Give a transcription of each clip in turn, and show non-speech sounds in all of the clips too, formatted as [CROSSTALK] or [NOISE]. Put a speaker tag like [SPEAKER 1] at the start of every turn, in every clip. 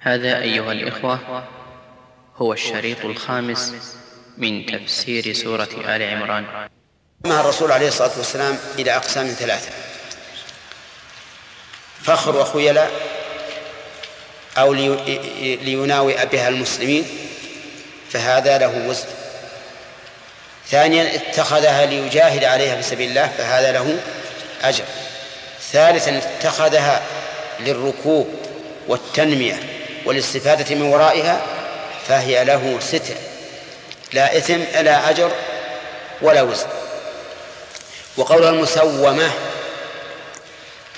[SPEAKER 1] هذا أيها الإخوة هو الشريط الخامس من تفسير سورة آل عمران.
[SPEAKER 2] مع الرسول عليه الصلاة والسلام إلى أقسام ثلاثة فخر وخيلاء أو ليناوئ بها المسلمين فهذا له وزن. ثانيا اتخذها ليجاهد عليها في سبيل الله فهذا له أجر. ثالثا اتخذها للركوب والتنمية. والاستفادة من ورائها فهي له ستر لا إثم لا أجر ولا وزن. وقولها المسومة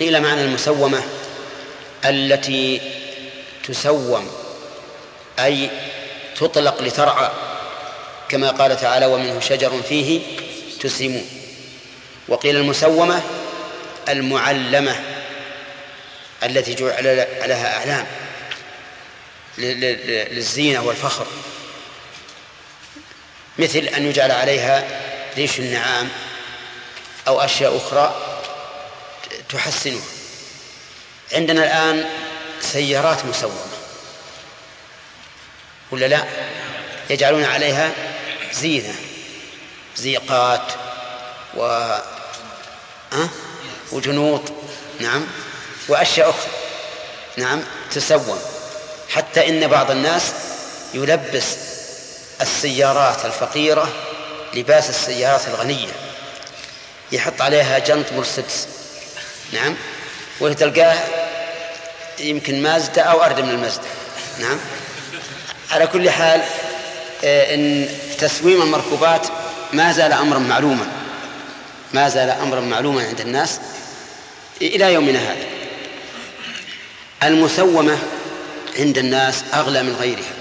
[SPEAKER 2] قيل معنى المسومة التي تسوم أي تطلق لترعى كما قال تعالى ومنه شجر فيه تسيمون وقيل المسومة المعلمة التي جعل لها أعلام. للزينة والفخر. مثل أن يجعل عليها ريش النعام أو أشياء أخرى تحسنها عندنا الآن سيارات مسومة. ولا لا؟ يجعلون عليها زينة. زيقات و؟ وجنوط. نعم. وأشياء أخرى. نعم. تسوم. حتى إن بعض الناس يلبس السيارات الفقيرة لباس السيارات الغنية. يحط عليها جنط مرسيدس. نعم. وتلقاه يمكن مازدا أو أردم من المازدا. نعم. على كل حال آه، إن تسويم المركوبات ما زال أمرا معلوما. ما زال أمرا معلوما عند الناس إلى يومنا هذا. المسومة عند الناس أغلى من غيرها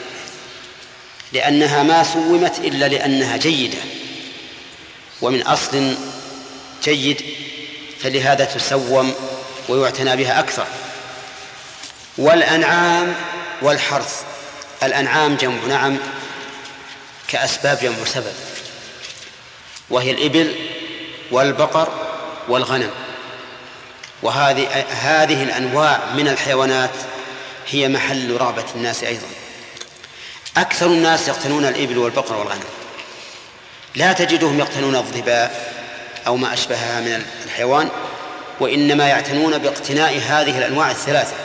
[SPEAKER 2] لأنها ما سومت إلا لأنها جيدة ومن أصل جيد فلهذا تسوم ويعتنى بها أكثر. والأنعام والحرث الأنعام جمع نعم كأسباب جمع سبب وهي الإبل والبقر والغنم وهذه هذه الأنواع من الحيوانات هي محل رغبة الناس أيضا. أكثر الناس يقتنون الإبل والبقر والغنم. لا تجدهم يقتنون الظباء أو ما أشبهها من الحيوان وإنما يعتنون باقتناء هذه الأنواع الثلاثة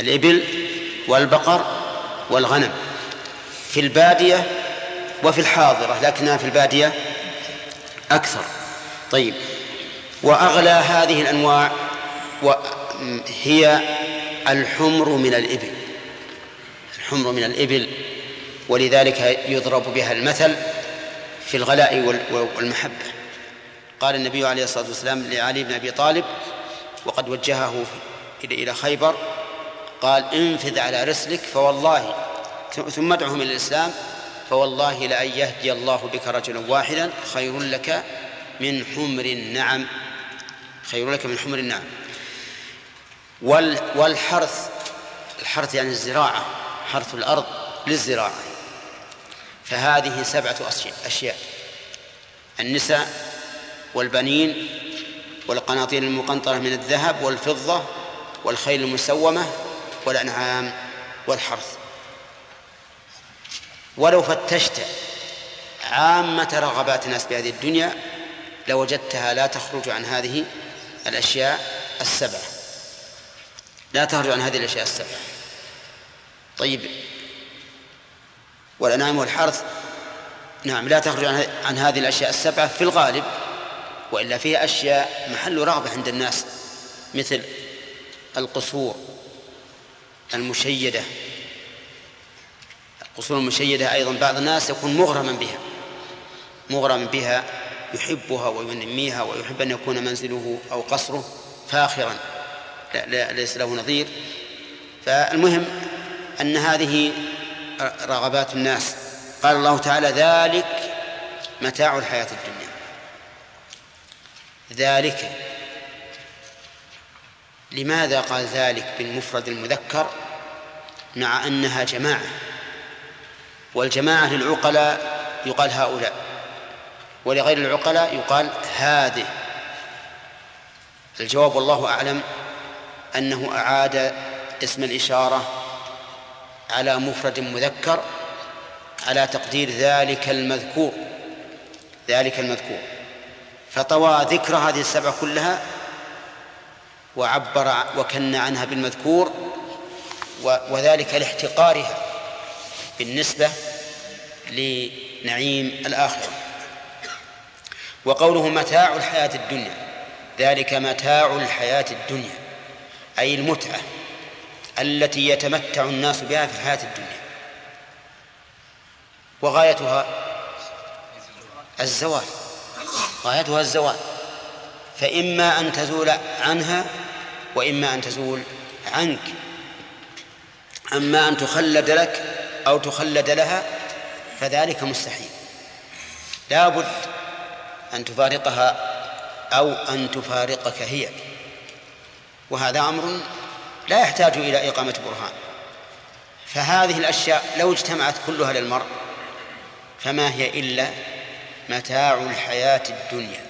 [SPEAKER 2] الإبل والبقر والغنم. في البادية وفي الحاضرة لكنها في البادية أكثر. طيب وأغلى هذه الأنواع هي الحمر من الإبل. الحمر من الإبل ولذلك يضرب بها المثل في الغلاء والمحبة. قال النبي عليه الصلاة والسلام لعلي بن أبي طالب وقد وجهه إلى خيبر قال انفذ على رسلك فوالله ثم ادعهم إلى الإسلام فوالله لأن يهدي الله بك رجلا واحدا خير لك من حمر النعم. خير لك من حمر النعم. والحرث. الحرث يعني الزراعة حرث الأرض للزراعة. فهذه سبعة أشياء. النساء والبنين والقناطير المقنطرة من الذهب والفضة والخيل المسومة والأنعام والحرث. ولو فتشت عامة رغبات الناس بهذه الدنيا لوجدتها لا تخرج عن هذه الأشياء السبعة. لا تخرج عن هذه الأشياء السبعة طيب. والأنعام والحرث. نعم لا تخرج عن هذه الأشياء السبعة في الغالب وإلا فيها أشياء محل رغبة عند الناس مثل القصور المشيدة. القصور المشيدة أيضا بعض الناس يكون مغرما بها مغرما بها يحبها وينميها ويحب أن يكون منزله أو قصره فاخرا. لا, لا ليس له نظير. فالمهم أن هذه رغبات الناس. قال الله تعالى ذلك متاع الحياة الدنيا. ذلك. لماذا قال ذلك بالمفرد المذكر؟ مع أنها جماعة. والجماعة للعقلاء يقال هؤلاء. ولغير العقلاء يقال هذه. الجواب والله أعلم. أنه أعاد اسم الإشارة على مفرد مذكر على تقدير ذلك المذكور ذلك المذكور. فطوى ذكر هذه السبعة كلها وعبر وكن عنها بالمذكور وذلك لاحتقارها بالنسبة لنعيم الآخرة. وقوله متاع الحياة الدنيا ذلك متاع الحياة الدنيا. أي المتعة التي يتمتع الناس بها في الحياة الدنيا. وغايتها الزوال. غايتها الزوال. فإما أن تزول عنها وإما أن تزول عنك. أما أن تخلد لك أو تخلد لها فذلك مستحيل. لا بد أن تفارقها أو أن تفارقك هي. وهذا أمر لا يحتاج إلى إقامة برهان. فهذه الأشياء لو اجتمعت كلها للمرء فما هي إلا متاع الحياة الدنيا.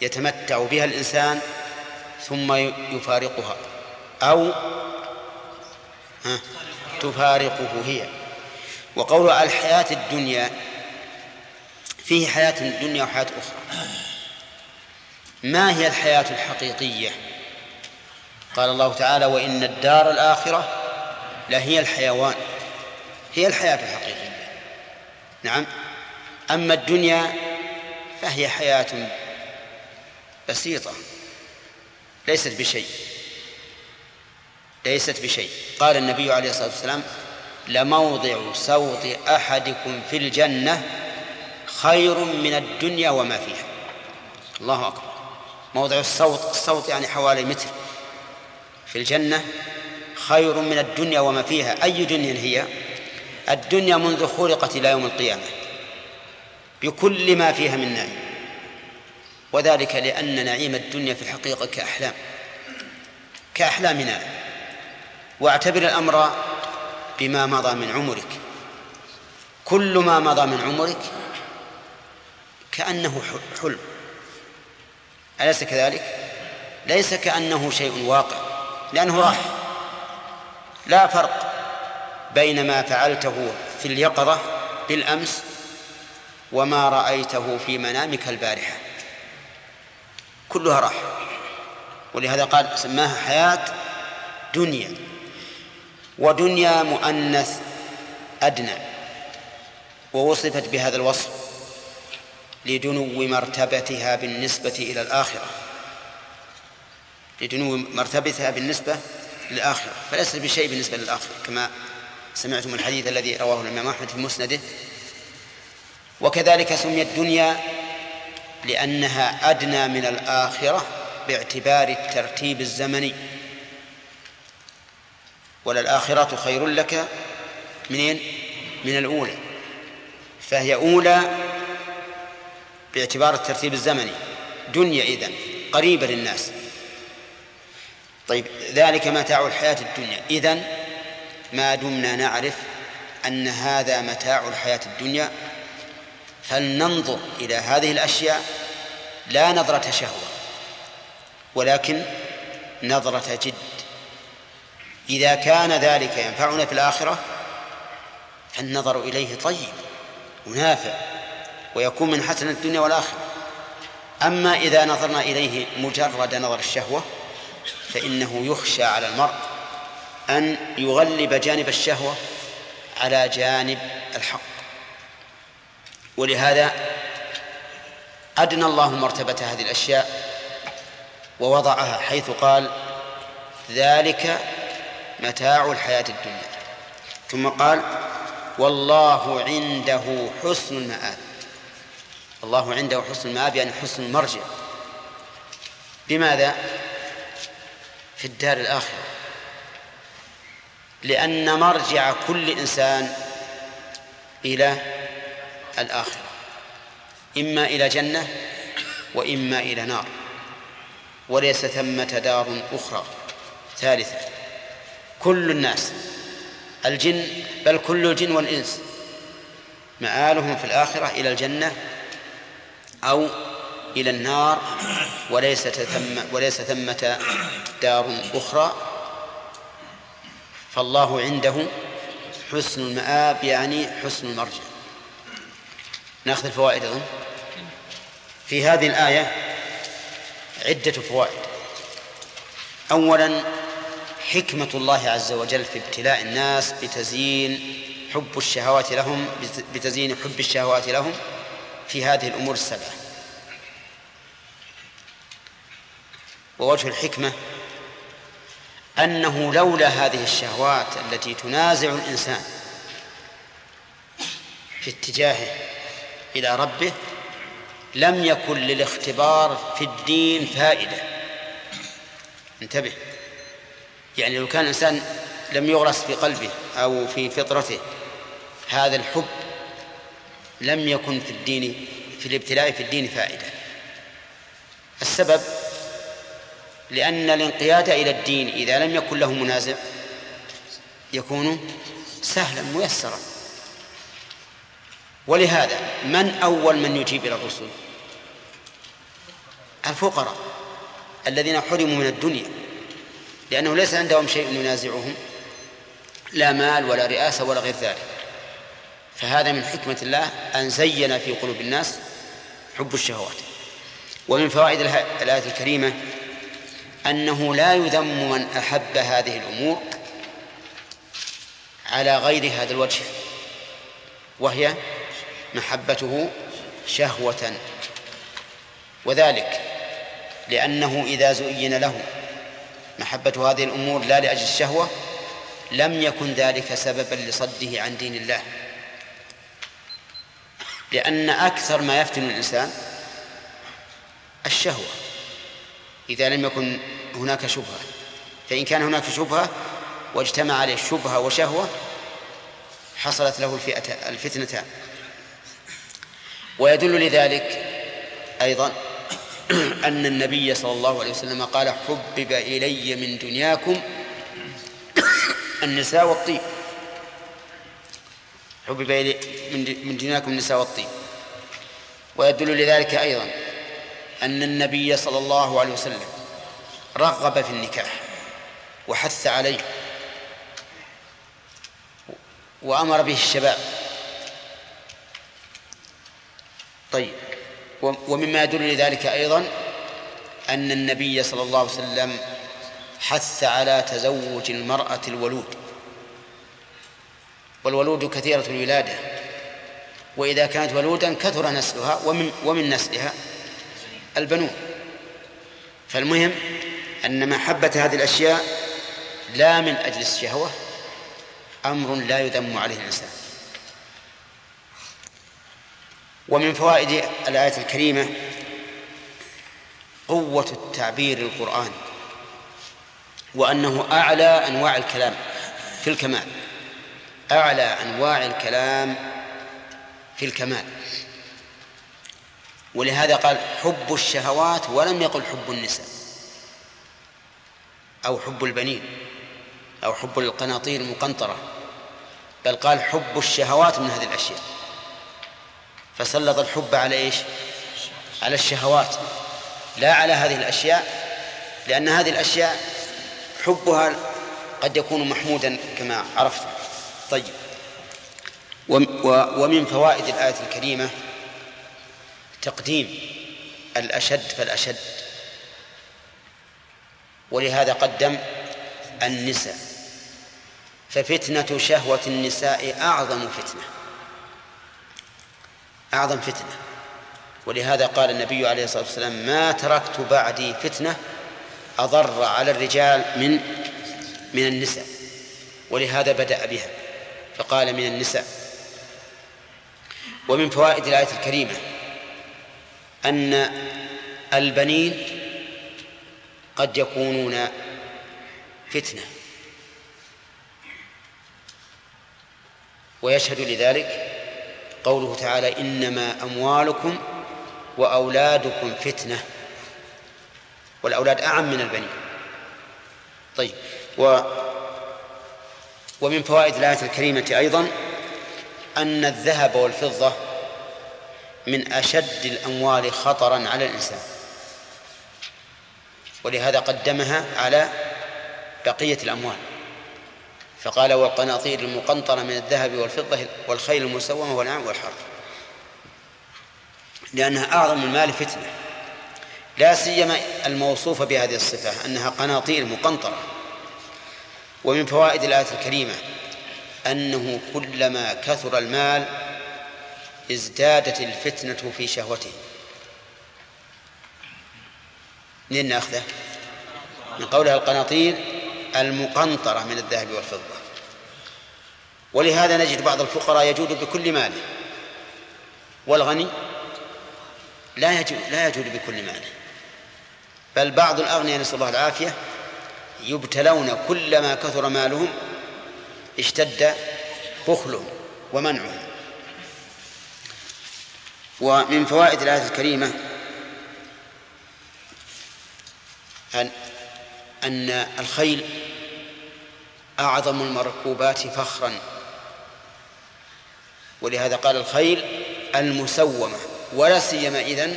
[SPEAKER 2] يتمتع بها الإنسان ثم يفارقها أو تفارقه هي. وقول الحياة الدنيا فيه حياة دنيا وحياة أخرى. ما هي الحياة الحقيقية؟ قال الله تعالى وإن الدار الآخرة لهي الحيوان هي الحياة الحقيقية. نعم. أما الدنيا فهي حياة بسيطة ليست بشيء ليست بشيء. قال النبي عليه الصلاة والسلام لموضع سوط أحدكم في الجنة خير من الدنيا وما فيها. الله أكبر. موضع الصوت الصوت يعني حوالي متر. في الجنة خير من الدنيا وما فيها. أي دنيا هي؟ الدنيا منذ خلقت إلى يوم القيامة بكل ما فيها من نعيم وذلك لأن نعيم الدنيا في الحقيقة كأحلام كأحلامنا. واعتبر الأمر بما مضى من عمرك. كل ما مضى من عمرك كأنه حلم. أليس كذلك؟ ليس كأنه شيء واقع. لأنه راح. لا فرق بين ما فعلته في اليقظة بالأمس وما رأيته في منامك البارحة. كلها راح. ولهذا قال سماها حياة دنيا. ودنيا مؤنث أدنى. ووصفت بهذا الوصف لدنو مرتبتها بالنسبة إلى الآخرة. لدنو مرتبتها بالنسبة للآخرة فليست بشيء بالنسبة للآخرة كما سمعتم الحديث الذي رواه الإمام أحمد في مسنده. وكذلك سميت دنيا لأنها أدنى من الآخرة باعتبار الترتيب الزمني. وللآخرة خير لك منين؟ من الأولى. فهي أولى باعتبار الترتيب الزمني. دنيا إذن قريبة للناس. طيب ذلك متاع الحياة الدنيا. إذن ما دمنا نعرف أن هذا متاع الحياة الدنيا. فلننظر إلى هذه الأشياء لا نظرة شهوة ولكن نظرة جد. إذا كان ذلك ينفعنا في الآخرة فالنظر إليه طيب ونافع ويكون من حسن الدنيا والآخرة. أما إذا نظرنا إليه مجرد نظر الشهوة فإنه يخشى على المرء أن يغلب جانب الشهوة على جانب الحق. ولهذا أدنى الله مرتبة هذه الأشياء ووضعها حيث قال ذلك متاع الحياة الدنيا. ثم قال والله عنده حسن المآب. الله عنده حسن المآب يعني حسن المرجع. بماذا؟ في الدار الآخرة. لأن مرجع كل إنسان إلى الآخرة. إما إلى جنة وإما إلى نار. وليس ثمة دار أخرى. ثالثة كل الناس الجن بل كل الجن والإنس مآلهم في الآخرة إلى الجنة أو إلى النار وليس ثم وليس ثمة دار أخرى. فالله عنده حسن المآب يعني حسن المرجع. ناخذ الفوائد أظن. في هذه الآية عدة فوائد. أولا حكمة الله عز وجل في ابتلاء الناس بتزيين حب الشهوات لهم بتزيين حب الشهوات لهم في هذه الأمور السبعة. ووجه الحكمة أنه لولا هذه الشهوات التي تنازع الإنسان في اتجاهه إلى ربه لم يكن للاختبار في الدين فائدة. انتبه. يعني لو كان الإنسان لم يغرس في قلبه أو في فطرته هذا الحب لم يكن في الدين في الابتلاء في الدين فائدة. السبب لأن الانقياد إلى الدين إذا لم يكن له منازع يكون سهلا ميسرا. ولهذا من أول من يجيب إلى الرسل الفقراء الذين حرموا من الدنيا لأنه ليس عندهم شيء ينازعهم لا مال ولا رئاسة ولا غير ذلك. فهذا من حكمة الله أن زين في قلوب الناس حب الشهوات. ومن فوائد الآية الكريمة أنه لا يذم من أحب هذه الأمور على غير هذا الوجه وهي محبته شهوة وذلك لأنه إذا زين له محبة هذه الأمور لا لأجل الشهوة لم يكن ذلك سببا لصده عن دين الله. لأن أكثر ما يفتن الإنسان الشهوة. إذا لم يكن هناك شبهة. فإن كان هناك شبهة واجتمع عليه شبهة وشهوة حصلت له الفئة الفتنتان. ويدل لذلك أيضا [CLEARS THROAT] أن النبي صلى الله عليه وسلم قال حبب إلي من دنياكم [CLEARS THROAT] النساء والطيب. حبب إلي من دنياكم النساء والطيب. ويدل لذلك أيضا أن النبي صلى الله عليه وسلم رغب في النكاح وحث عليه وأمر به الشباب. طيب ومما يدل لذلك أيضا أن النبي صلى الله عليه وسلم حث على تزوج المرأة الولود. والولود كثيرة الولادة وإذا كانت ولودا كثر نسلها ومن ومن نسلها. البنون. فالمهم أن محبة هذه الأشياء لا من أجل الشهوة أمر لا يذم عليه الإنسان. ومن فوائد الآية الكريمة قوة التعبير القرآني وأنه أعلى أنواع الكلام في الكمال. أعلى أنواع الكلام في الكمال. ولهذا قال حب الشهوات ولم يقل حب النساء أو حب البنين أو حب القناطير المقنطرة بل قال حب الشهوات من هذه الأشياء. فسلط الحب على إيش؟ على الشهوات لا على هذه الأشياء لأن هذه الأشياء حبها قد يكون محمودا كما عرفت. طيب. ومن فوائد الآية الكريمة تقديم الأشد فالأشد. ولهذا قدم النساء. ففتنة شهوة النساء أعظم فتنة. أعظم فتنة. ولهذا قال النبي عليه الصلاة والسلام ما تركت بعدي فتنة أضر على الرجال من من النساء. ولهذا بدأ بها. فقال من النساء ومن فوائد الآية الكريمة أن البنين قد يكونون فتنة. ويشهد لذلك قوله تعالى إنما أموالكم وأولادكم فتنة. والأولاد أعم من البنين. طيب و ومن فوائد الآية الكريمة أيضا أن الذهب والفضة من أشد الأموال خطرا على الإنسان. ولهذا قدمها على بقية الأموال. فقال والقناطير المقنطرة من الذهب والفضة والخيل المسومة والنعم والحرث لأنها أعظم المال فتنة. لا سيما الموصوفة بهذه الصفة أنها قناطير مقنطرة. ومن فوائد الآية الكريمة أنه كلما كثر المال ازدادت الفتنة في شهوته. منين ناخذه؟ من قولها القناطير المقنطرة من الذهب والفضة. ولهذا نجد بعض الفقراء يجود بكل ماله. والغني لا يجود لا يجود بكل ماله. بل بعض الأغنياء نسأل الله العافية يبتلون كلما كثر مالهم اشتد بخلهم ومنعهم. ومن فوائد الآية الكريمة أن أن الخيل أعظم المركوبات فخرا. ولهذا قال الخيل المسومة ولا سيما إذن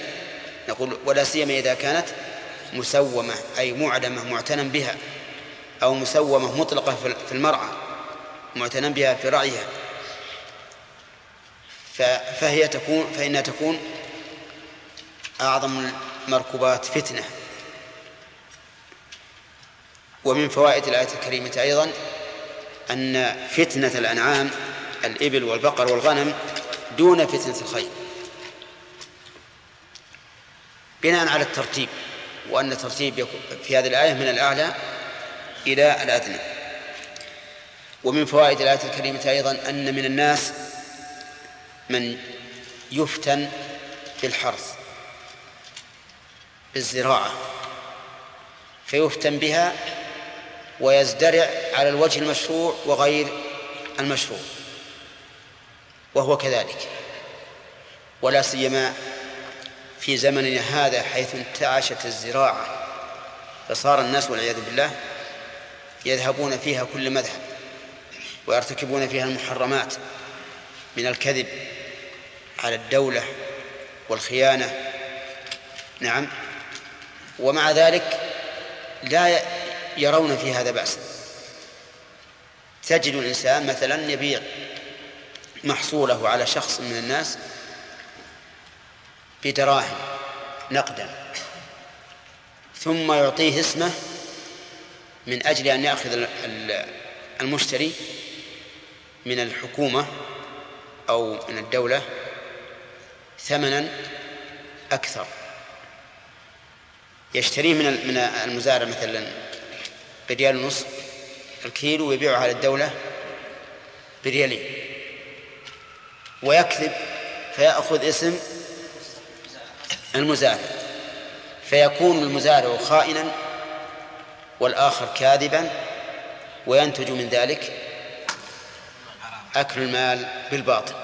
[SPEAKER 2] نقول ولا سيما إذا كانت مسومة أي معدمة معتنى بها أو مسومة مطلقة في المرعى معتنى بها في رعيها فهي تكون فإنها تكون أعظم المركوبات فتنة. ومن فوائد الآية الكريمة أيضا أن فتنة الأنعام الإبل والبقر والغنم دون فتنة الخيل بناء على الترتيب وأن الترتيب في هذه الآية من الأعلى إلى الأدنى. ومن فوائد الآية الكريمة أيضا أن من الناس من يفتن بالحرث بالزراعة فيفتن بها ويزدرع على الوجه المشروع وغير المشروع وهو كذلك. ولا سيما في زمننا هذا حيث انتعشت الزراعة فصار الناس والعياذ بالله يذهبون فيها كل مذهب ويرتكبون فيها المحرمات من الكذب على الدولة والخيانة. نعم. ومع ذلك لا يرون في هذا بأسا تجد الإنسان مثلا يبيع محصوله على شخص من الناس بدراهم نقدا ثم يعطيه اسمه من أجل أن يأخذ المشتري من الحكومة أو من الدولة ثمنا أكثر. يشتريه من من المزارع مثلا بريال ونصف الكيلو ويبيعه على الدولة بريالين. ويكذب فيأخذ اسم المزارع. فيكون المزارع خائنا والآخر كاذبا وينتج من ذلك أكل المال بالباطل.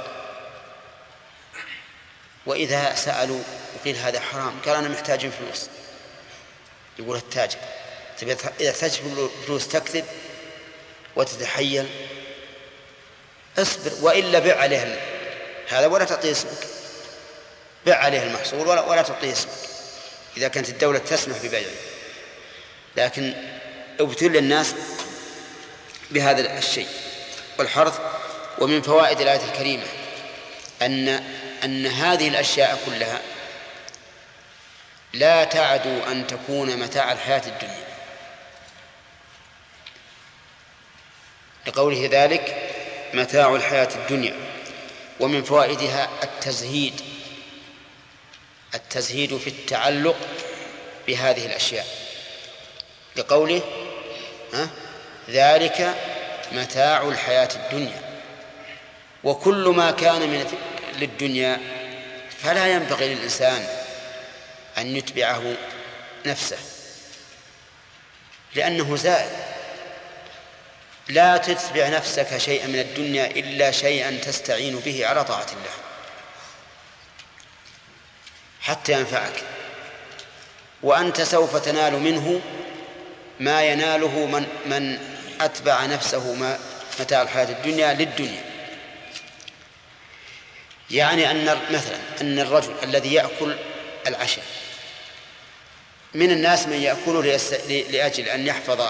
[SPEAKER 2] وإذا سألوا وقيل هذا حرام قال أنا محتاج فلوس. يقول التاجر إذا احتجت فلوس تكذب وتتحيل اصبر وإلا بع عليه هذا ولا تعطيه اسمك. بع عليه المحصول ولا, ولا تعطيه اسمك. إذا كانت الدولة تسمح ببيعه. لكن ابتلي الناس بهذا الشيء. والحرث ومن فوائد الآية الكريمة أن أن هذه الأشياء كلها لا تعدو أن تكون متاع الحياة الدنيا. لقوله ذلك متاع الحياة الدنيا. ومن فوائدها التزهيد. التزهيد في التعلق بهذه الأشياء. لقوله ها؟ ذلك متاع الحياة الدنيا. وكل ما كان من للدنيا فلا ينبغي للإنسان أن يتبعه نفسه لأنه زائل لا تتبع نفسك شيئا من الدنيا إلا شيئا تستعين به على طاعة الله حتى ينفعك. وأنت سوف تنال منه ما يناله من من أتبع نفسه ما متاع الحياة الدنيا للدنيا. يعني أن مثلا أن الرجل الذي يأكل العشاء من الناس من يأكله لأجل أن يحفظ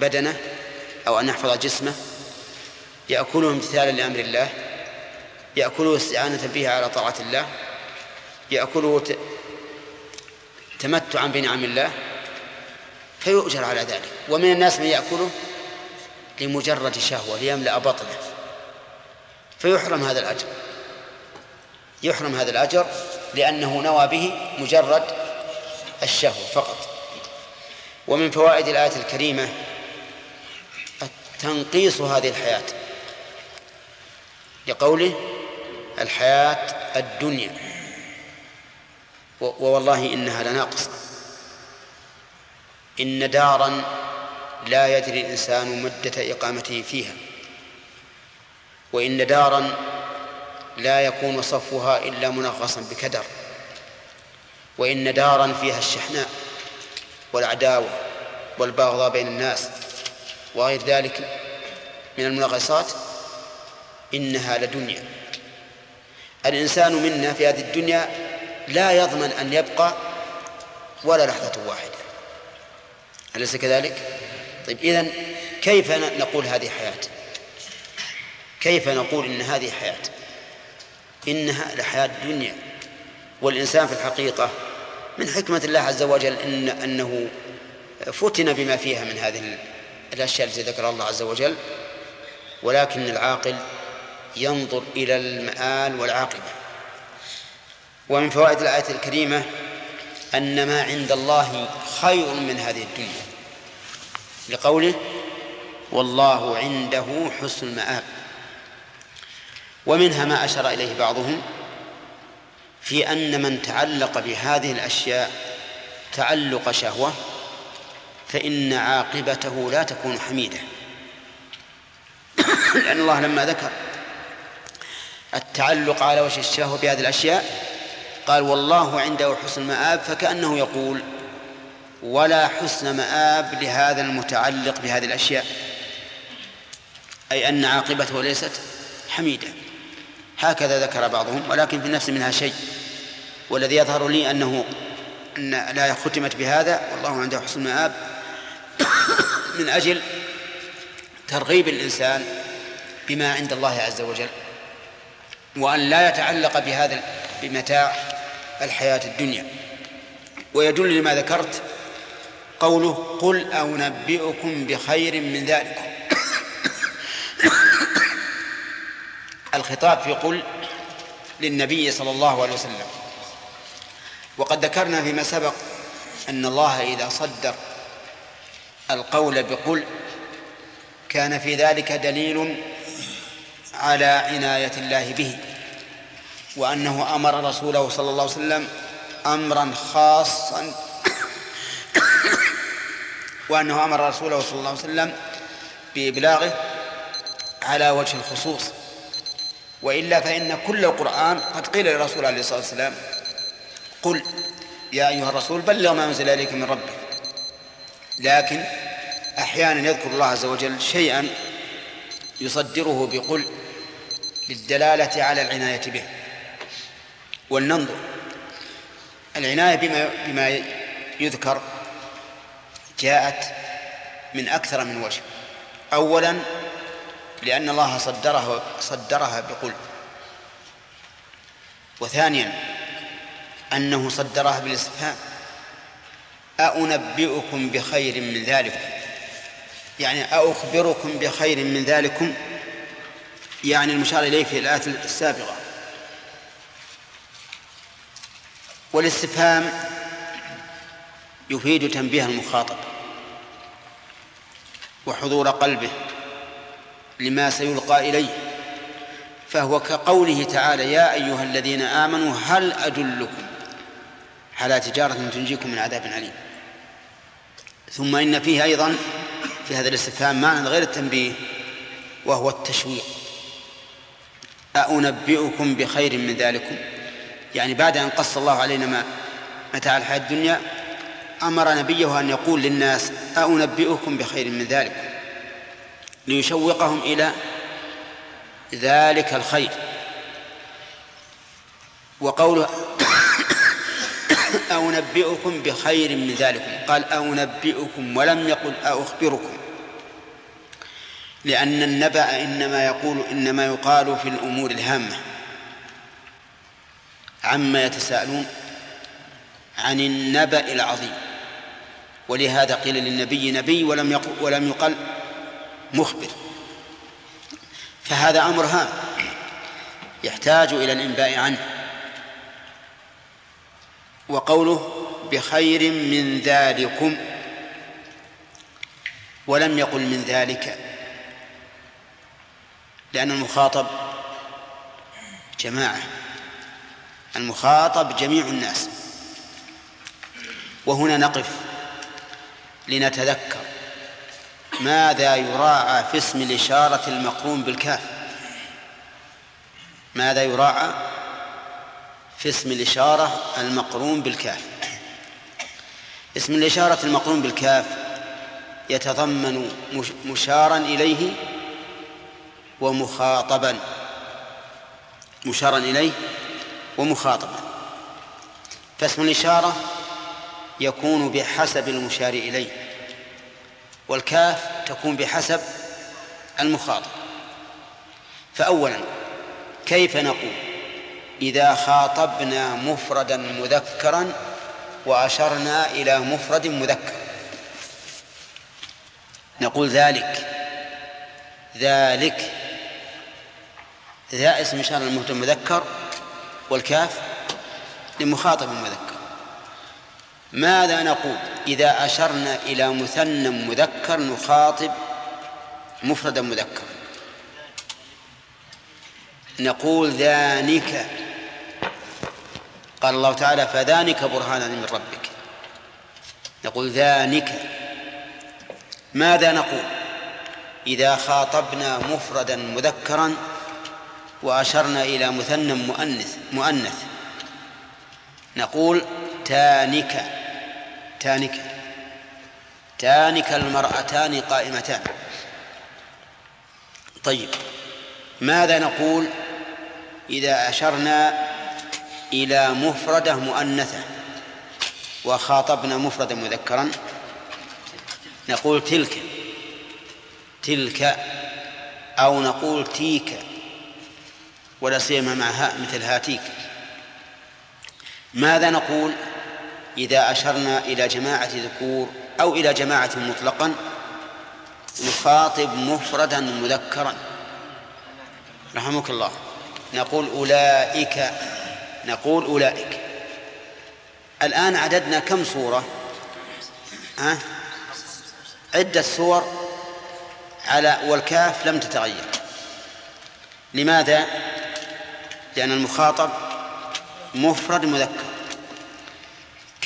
[SPEAKER 2] بدنه أو أن يحفظ جسمه يأكله امتثالا لأمر الله يأكله استعانة به على طاعة الله يأكله تمتعا بنعم الله فيؤجر على ذلك. ومن الناس من يأكله لمجرد شهوة ليملأ بطنه فيحرم هذا الأجر. يحرم هذا الأجر لأنه نوى به مجرد الشهوة فقط. ومن فوائد الآية الكريمة تنقيص هذه الحياة لقوله الحياة الدنيا. ووالله إنها لناقصة. إن دارا لا يدري الإنسان مدة إقامته فيها. وإن دارا لا يكون صفها إلا منغصا بكدر وإن دارا فيها الشحناء والعداوة والبغضاء بين الناس وغير ذلك من المنغصات إنها لدنيا الإنسان منا في هذه الدنيا لا يضمن أن يبقى ولا لحظة واحدة أليس كذلك؟ طيب إذن كيف نقول هذه حياة؟ كيف نقول إن هذه حياة؟ إنها لحياة الدنيا. والإنسان في الحقيقة من حكمة الله عز وجل إن أنه فتن بما فيها من هذه الأشياء التي ذكرها الله عز وجل. ولكن العاقل ينظر إلى المآل والعاقبة. ومن فوائد الآية الكريمة أن ما عند الله خير من هذه الدنيا. لقوله والله عنده حسن المآب. ومنها ما أشار إليه بعضهم في أن من تعلق بهذه الأشياء تعلق شهوة فإن عاقبته لا تكون حميدة. [COUGHS] لأن الله لما ذكر التعلق على وجه الشهوة بهذه الأشياء قال والله عنده حسن مآب فكأنه يقول ولا حسن مآب لهذا المتعلق بهذه الأشياء. أي أن عاقبته ليست حميدة. هكذا ذكر بعضهم ولكن في النفس منها شيء. والذي يظهر لي أنه أن لا ختمت بهذا والله عنده حسن مآب. [COUGHS] من أجل ترغيب الإنسان بما عند الله عز وجل وأن لا يتعلق بهذا بمتاع الحياة الدنيا. ويدل لما ذكرت قوله قل أنبئكم بخير من ذلك [COUGHS] الخطاب في قل للنبي صلى الله عليه وسلم وقد ذكرنا فيما سبق أن الله إذا صدر القول بقل كان في ذلك دليل على عناية الله به وأنه أمر رسوله صلى الله عليه وسلم أمرا خاصا وأنه أمر رسوله صلى الله عليه وسلم بإبلاغه على وجه الخصوص. وإلا فإن كل القرآن قد قيل للرسول عليه الصلاة والسلام قل يا أيها الرسول بلغ ما أنزل إليك من ربك. لكن أحيانا يذكر الله عز وجل شيئا يصدره بقل للدلالة على العناية به. ولننظر العناية بما بما يذكر جاءت من أكثر من وجه. أولا لأن الله صدرها صدرها بقل وثانيا أنه صدرها بالاستفهام أأنبئكم بخير من ذلكم. يعني أخبركم بخير من ذلكم. يعني المشار إليه في الآية السابقة. والاستفهام يفيد تنبيه المخاطب وحضور قلبه. لما سيلقى إليه فهو كقوله تعالى يا أيها الذين آمنوا هل أدلكم على تجارة تنجيكم من عذاب أليم؟ ثم إن فيه أيضا في هذا الاستفهام معنى غير التنبيه وهو التشويق أأنبئكم بخير من ذلكم؟ يعني بعد أن قص الله علينا ما متاع الحياة الدنيا أمر نبيه أن يقول للناس أأنبئكم بخير من ذلك ليشوقهم إلى ذلك الخير. وقوله [COUGHS] أنبئكم بخير من ذلكم قال أنبئكم ولم يقل أخبركم لأن النبأ إنما يقول إنما يقال في الأمور الهامة. عما يتساءلون عن النبأ العظيم. ولهذا قيل للنبي نبي ولم يقل ولم يقل مخبر. فهذا أمر هام. يحتاج إلى الإنباء عنه. وقوله بخير من ذلكم. ولم يقل من ذلك. لأن المخاطب جماعة. المخاطب جميع الناس. وهنا نقف لنتذكر. ماذا يراعى في اسم الإشارة المقرون بالكاف؟ ماذا يراعى في اسم الإشارة المقرون بالكاف؟ اسم الإشارة المقرون بالكاف يتضمن مشارا إليه ومخاطبا. مشارا إليه ومخاطبا. فاسم الإشارة يكون بحسب المشار إليه. والكاف تكون بحسب المخاطب. فأولا كيف نقول إذا خاطبنا مفردا مذكرا وأشرنا إلى مفرد مذكر؟ نقول ذلك. ذلك. ذا اسم إشارة المفرد المذكر والكاف لمخاطب مذكر ماذا نقول؟ إذا أشرنا إلى مثنى مذكر نخاطب مفردا مذكر. نقول ذانك. قال الله تعالى فذانك برهانا من ربك. نقول ذانك. ماذا نقول؟ إذا خاطبنا مفردا مذكرا وأشرنا إلى مثنى مؤنث مؤنث. نقول تانك. تانك تانك المرأتان قائمتان. طيب ماذا نقول إذا أشرنا إلى مفردة مؤنثة وخاطبنا مفردا مذكرا؟ نقول تلك تلك أو نقول تيك ولا سيما مع مثل هاتيك. ماذا نقول؟ إذا أشرنا إلى جماعة ذكور أو إلى جماعة مطلقا نخاطب مفردا مذكرا. رحمك الله. نقول أولئك نقول أولئك. الآن عددنا كم صورة؟ ها؟ عدة صور على والكاف لم تتغير. لماذا؟ لأن المخاطب مفرد مذكر.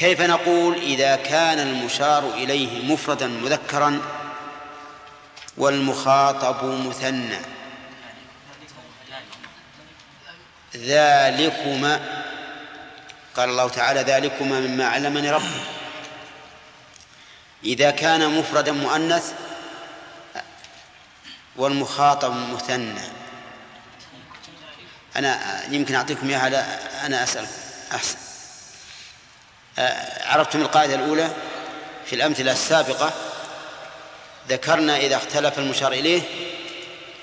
[SPEAKER 2] كيف نقول إذا كان المشار إليه مفردا مذكرا والمخاطب مثنى؟ ذلكما قال الله تعالى ذلكما مما علمني ربي. إذا كان مفردا مؤنث والمخاطب مثنى. أنا يمكن أعطيكم إياها أنا أسأل. أحسن. عرفتم القاعدة الأولى؟ في الأمثلة السابقة ذكرنا إذا اختلف المشار إليه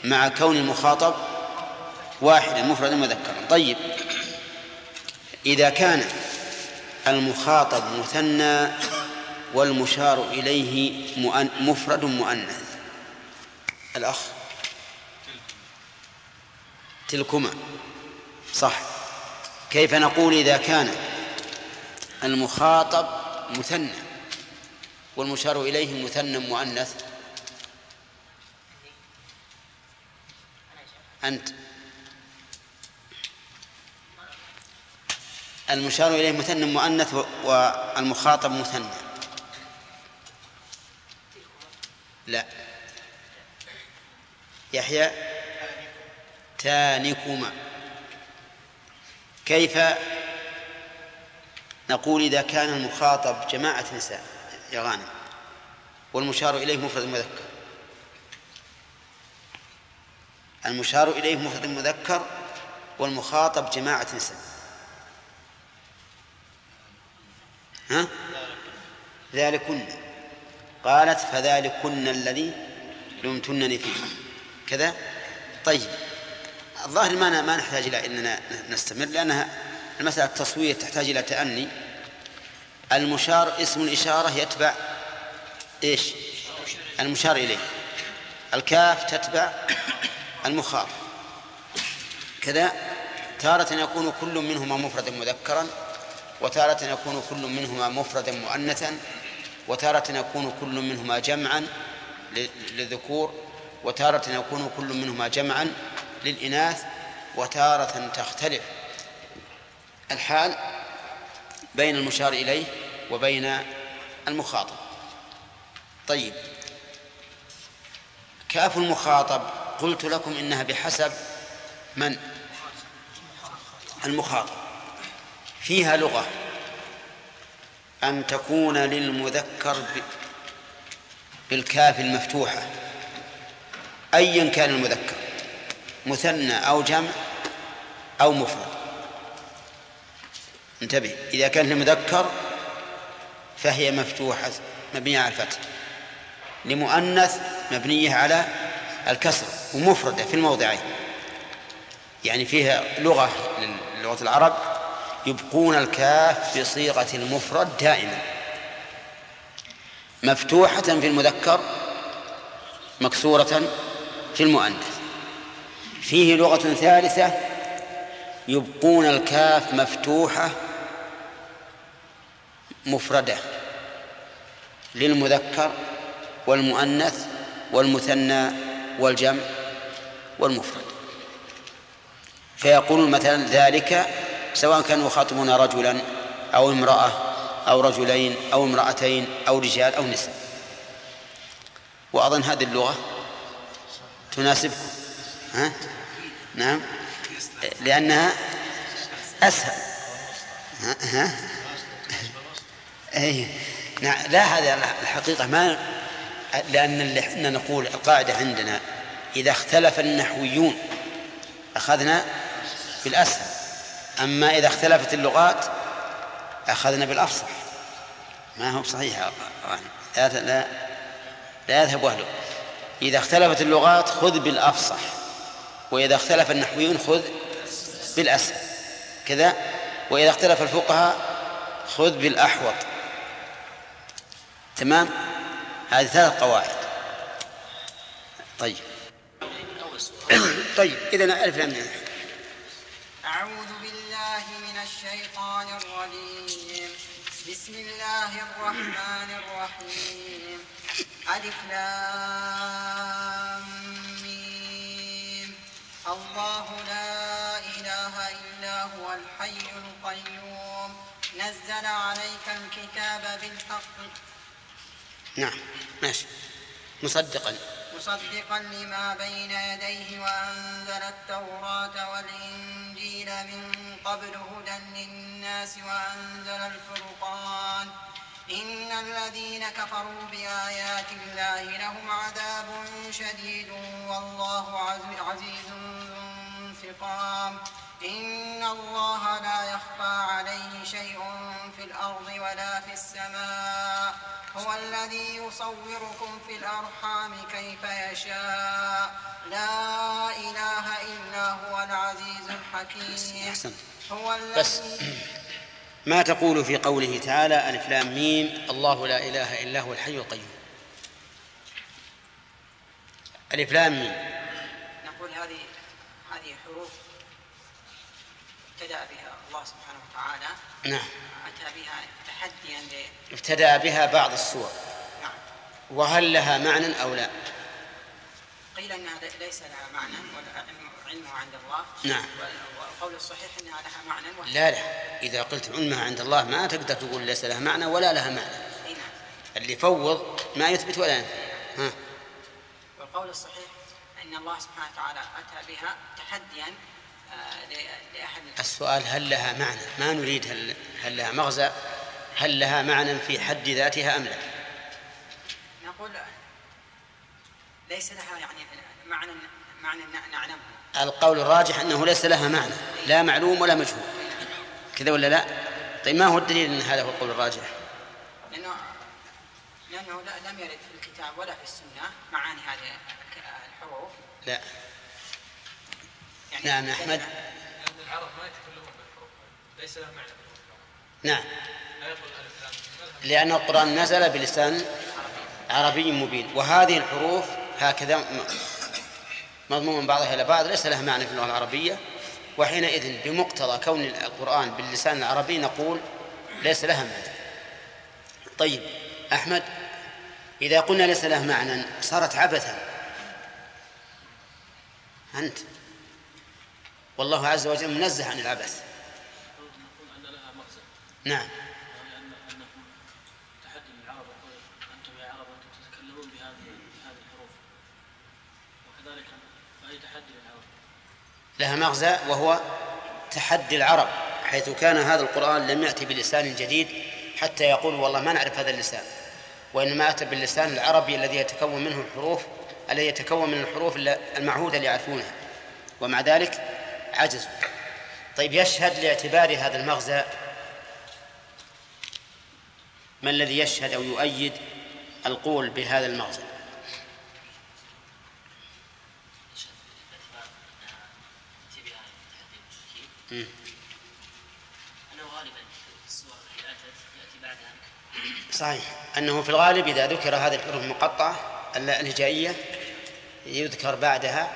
[SPEAKER 2] مع كون المخاطب واحدا مفردا مذكرا طيب إذا كان المخاطب مثنى والمشار إليه مفرد مؤنث. الأخ؟ تلكما. صح. كيف نقول إذا كان المخاطب مثنى والمشار إليه مثنى مؤنث. أنت. المشار إليه مثنى مؤنث والمخاطب مثنى. لا. يحيى. تانكما. كيف نقول إذا كان المخاطب جماعة نساء يا غانم والمشار إليه مفرد مذكر. المشار إليه مفرد مذكر والمخاطب جماعة نساء. ها؟ ذلكن. قالت فذلكن الذي لمتنني فيه كذا؟ طيب. الظاهر ما ما نحتاج إلى إننا نستمر لأنها المسألة التصوير تحتاج إلى تأني. المشار اسم الإشارة يتبع إيش؟ المشار إليه. الكاف تتبع المخاط كذا تارة يكون كل منهما مفردا مذكرا وتارة يكون كل منهما مفردا مؤنثا وتارة يكون كل منهما جمعا للذكور وتارة يكون كل منهما جمعا للإناث وتارة تختلف. الحال بين المشار إليه وبين المخاطب. طيب. كأف المخاطب قلت لكم إنها بحسب من؟ المخاطب. فيها لغة. أن تكون للمذكر بالكاف المفتوحة. أيا كان المذكر. مثنى أو جمع أو مفرد. انتبه إذا كان المذكر فهي مفتوحة مبنية على الفتح. لمؤنث مبنية على الكسر ومفردة في الموضعين. يعني فيها لغة لغة العرب يبقون الكاف بصيغة المفرد دائما. مفتوحة في المذكر مكسورة في المؤنث. فيه لغة ثالثة يبقون الكاف مفتوحة مفردة للمذكر والمؤنث والمثنى والجمع والمفرد فيقول مثلا ذلك سواء كانوا يخاطبون رجلا أو امرأة أو رجلين أو امرأتين أو رجال أو نساء وأظن هذه اللغة تناسبكم ها؟ نعم لأنها أسهل؟ ها؟ أي نعم لا هذا الحقيقة ما لأن اللي إحنا نقول القاعدة عندنا إذا اختلف النحويون أخذنا بالأسهل أما إذا اختلفت اللغات أخذنا بالأفصح. ما هو صحيح لا لا, لا يذهب أهله. إذا اختلفت اللغات خذ بالأفصح وإذا اختلف النحويون خذ بالأسهل. كذا؟ وإذا اختلف الفقهاء خذ بالأحوط. تمام؟ هذه ثلاث قواعد. طيب. طيب إذا ألف لام
[SPEAKER 3] أعوذ بالله من الشيطان الرجيم. بسم الله الرحمن الرحيم. ألف لام الله لا إله إلا هو الحي القيوم. نزل عليك الكتاب بالحق.
[SPEAKER 2] نعم ماشي. مصدقا.
[SPEAKER 3] مصدقا لما بين يديه وأنزل التوراة والإنجيل من قبل هدى للناس وأنزل الفرقان. إن الذين كفروا بآيات الله لهم عذاب شديد والله عزيز ذو انتقام. إن الله لا يخفى عليه شيء في الأرض ولا في السماء. هو الذي يصوركم في الأرحام كيف يشاء. لا إله إلا هو العزيز الحكيم.
[SPEAKER 2] أحسن
[SPEAKER 3] هو
[SPEAKER 2] بس. ما تقول في قوله تعالى ألف لام ميم الله لا إله إلا هو الحي القيوم. ألف لام ميم.
[SPEAKER 3] نقول هذه حروف ابتدأ بها الله سبحانه وتعالى
[SPEAKER 2] نعم.
[SPEAKER 3] أتى بها تحديا
[SPEAKER 2] ابتدأ بها بعض السور.
[SPEAKER 3] نعم.
[SPEAKER 2] وهل لها معنى أو لا؟
[SPEAKER 3] قيل أنها ليس لها معنى علمها عند الله.
[SPEAKER 2] نعم.
[SPEAKER 3] والقول الصحيح أنها لها معنى.
[SPEAKER 2] لا لا. إذا قلت علمها عند الله ما تقدر تقول ليس لها معنى ولا لها معنى.
[SPEAKER 3] نعم.
[SPEAKER 2] اللي يفوض ما يثبت ولا ينفي. ها.
[SPEAKER 3] والقول الصحيح أن الله سبحانه وتعالى أتى بها تحديا لأحد
[SPEAKER 2] السؤال هل لها معنى؟ ما نريد هل, هل لها مغزى؟ هل لها معنى في حد ذاتها أم لا؟
[SPEAKER 3] نقول ليس لها يعني معنى معنى نعلمه.
[SPEAKER 2] القول الراجح أنه ليس لها معنى لا معلوم ولا مجهول. كذا ولا لا؟ طيب ما هو الدليل أن هذا هو القول الراجح؟
[SPEAKER 3] لأنه لأنه لم يرد في الكتاب ولا في السنة معاني هذه الحروف.
[SPEAKER 2] لا. يعني نعم أحمد. لأن
[SPEAKER 4] العرب ما يتكلمون بالحروف ليس لها معنى
[SPEAKER 2] نعم. لأن القرآن نزل بلسان عربي مبين وهذه الحروف هكذا مضمون بعضها إلى بعض ليس لها معنى في اللغة العربية. وحينئذ بمقتضى كون القرآن باللسان العربي نقول ليس لها معنى. طيب أحمد إذا قلنا ليس لها معنى صارت عبثا. أنت؟ والله عز وجل منزه عن العبث. نعم. لها مغزى وهو تحدي العرب حيث كان هذا القرآن لم يأتي بلسان جديد حتى يقول والله ما نعرف هذا اللسان. وإنما أتى باللسان العربي الذي يتكون منه الحروف الذي يتكون من الحروف المعهودة اللي يعرفونها. ومع ذلك عجزوا طيب يشهد لاعتبار هذا المغزى ما الذي يشهد أو يؤيد القول بهذا المغزى؟ صحيح. أنه في الغالب إذا ذكر هذه الحروف المقطعة الهجائية يذكر بعدها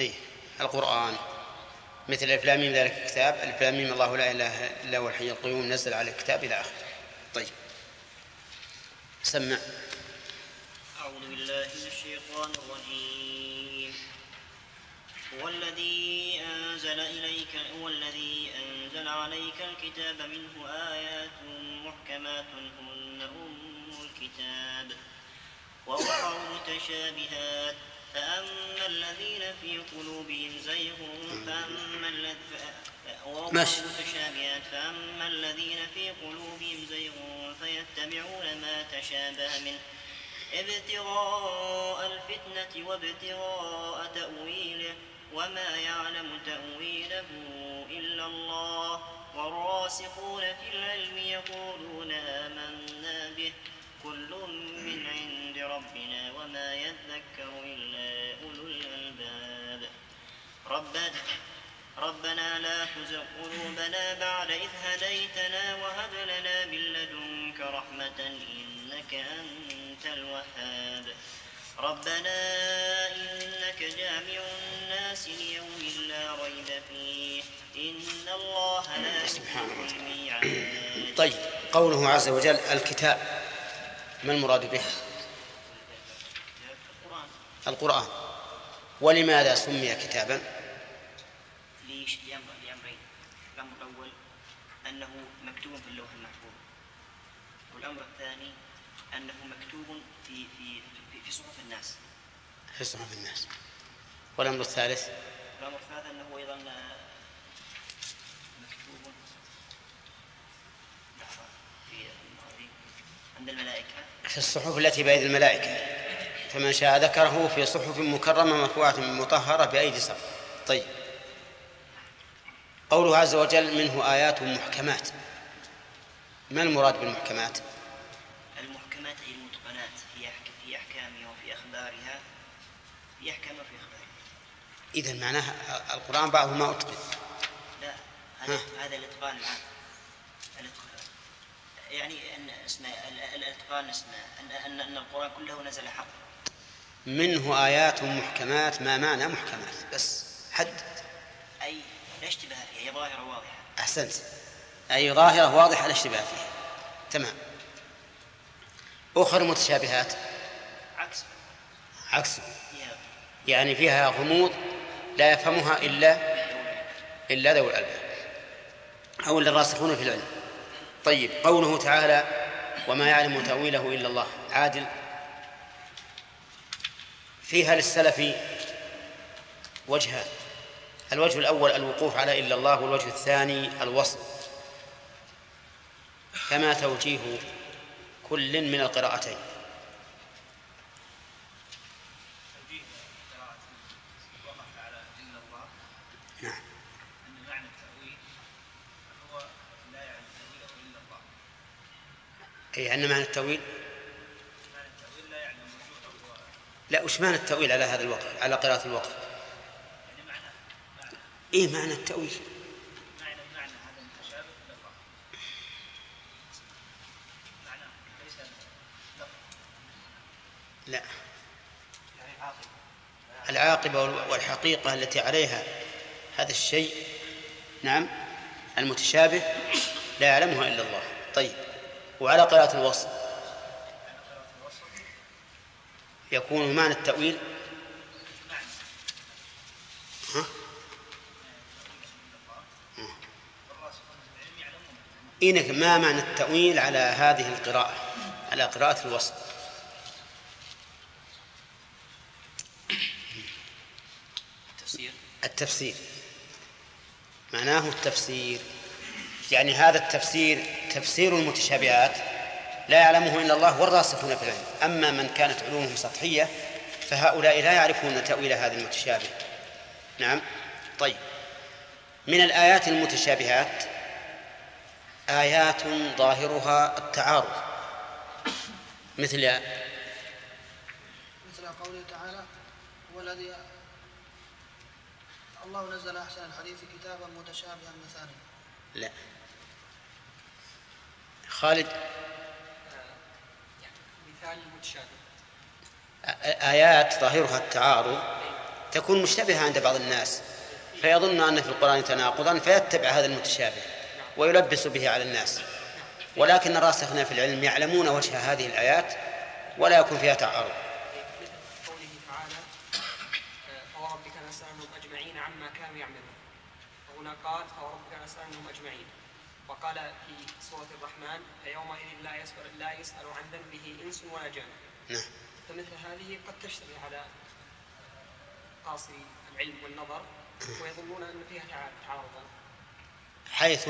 [SPEAKER 2] إيه القرآن. مثل الإفلام ذلك الكتاب الإفلام الله لا إله إلا هو الحي القيوم نزل على الكتاب إلى آخره. طيب. سمع.
[SPEAKER 5] أعوذ بالله من الشيطان الرجيم. هو الذي أنزل إليك هو الذي أنزل عليك الكتاب منه آيات محكمات هن أم الكتاب. وأخر متشابهات. فأما الذين في قلوبهم زيغ فأما الذين متشابهات فأما الذين في قلوبهم زيغ فيتبعون ما تشابه منه. ابتغاء الفتنة وابتغاء تأويله وما يعلم تأويله إلا الله. والراسخون في العلم يقولون آمنا ربنا ربنا لا تزغ قلوبنا بعد إذ هديتنا وهب لنا من لدنك رحمة إنك أنت الوهاب. ربنا إنك جامع الناس ليوم لا ريب فيه. إن الله لا يخلف الميعاد.
[SPEAKER 2] طيب قوله عز وجل الكتاب ما المراد به؟ القرآن. ولماذا سمي كتابا
[SPEAKER 5] لأمرين الأمر الأول أنه مكتوب في اللوح المحفوظ والأمر الثاني أنه مكتوب في في في, في صحف الناس.
[SPEAKER 2] في صحف الناس. والأمر الثالث؟
[SPEAKER 5] الأمر الثالث أنه أيضا مكتوب عند الملائكة.
[SPEAKER 2] في الصحف التي بأيدي الملائكة. فمن شاء ذكره في صحف مكرمة مرفوعة مطهرة بأيدي صف طيب. قوله عز وجل منه آيات محكمات. ما المراد بالمحكمات؟
[SPEAKER 5] المحكمات هي المتقنات في في أحكامها وفي أخبارها في أحكامها وفي أخبارها
[SPEAKER 2] إذا معناها القرآن بعضه ما أتقن.
[SPEAKER 5] لا هذا هذا الإتقان العام. يعني أن اسم الإتقان اسم ان ان القرآن كله نزل حق.
[SPEAKER 2] منه آيات محكمات ما معنى محكمات؟ بس حد.
[SPEAKER 5] أي لا اشتباه فيها هي ظاهرة واضحة.
[SPEAKER 2] أحسنت. أي ظاهرة واضحة لا اشتباه فيها. تمام. أخر متشابهات.
[SPEAKER 5] عكس.
[SPEAKER 2] عكس. يعني فيها غموض لا يفهمها إلا إلا ذوي الألباب أو الراسخون في العلم. طيب قوله تعالى وما يعلم تأويله إلا الله. عادل. فيها للسلف وجهان الوجه الأول الوقوف على إلا الله والوجه الثاني الوصف كما توجيه كل من القراءتين. أي أن معنى التأويل؟ لا وش معنى التأويل على هذا الوقف على قراءة الوقف؟ إيه معنى التأويل. لا.
[SPEAKER 5] يعني عاقبة
[SPEAKER 2] العاقبة والحقيقة التي عليها هذا الشيء نعم المتشابه لا يعلمها إلا الله. طيب. وعلى قراءة الوصف يكون معنى التأويل؟ ها؟ إنك ما معنى التأويل على هذه القراءة على قراءة الوصف
[SPEAKER 1] تفسير
[SPEAKER 2] التفسير. معناه التفسير. يعني هذا التفسير تفسير المتشابهات لا يعلمه إلا الله والراسخون في العلم. أما من كانت علومهم سطحية فهؤلاء لا يعرفون تأويل هذا المتشابه نعم؟ طيب. من الآيات المتشابهات آيات ظاهرها التعارض. مثل
[SPEAKER 6] مثل قوله تعالى هو الذي الله نزل أحسن الحديث كتابا متشابها مثاني
[SPEAKER 2] لا. خالد.
[SPEAKER 3] مثال المتشابه
[SPEAKER 2] آ- آيات ظاهرها التعارض تكون مشتبهة عند بعض الناس فيظن أن في القرآن تناقضا فيتبع هذا المتشابه ويلبس به على الناس. ولكن الراسخون في العلم يعلمون وجه هذه الآيات ولا يكون فيها تعارض.
[SPEAKER 3] قوله تعالى آه، فوربك أجمعين عما كانوا يعملون. وهنا قال فوربك لنسألنهم أجمعين. وقال في سورة الرحمن فيومئذ لا يسأل لا يسأل عن ذنبه إنس ولا جان.
[SPEAKER 2] نعم.
[SPEAKER 3] فمثل هذه قد تشتبه على قاصي العلم والنظر ويظنون أن فيها تع- تعارضا
[SPEAKER 2] حيث؟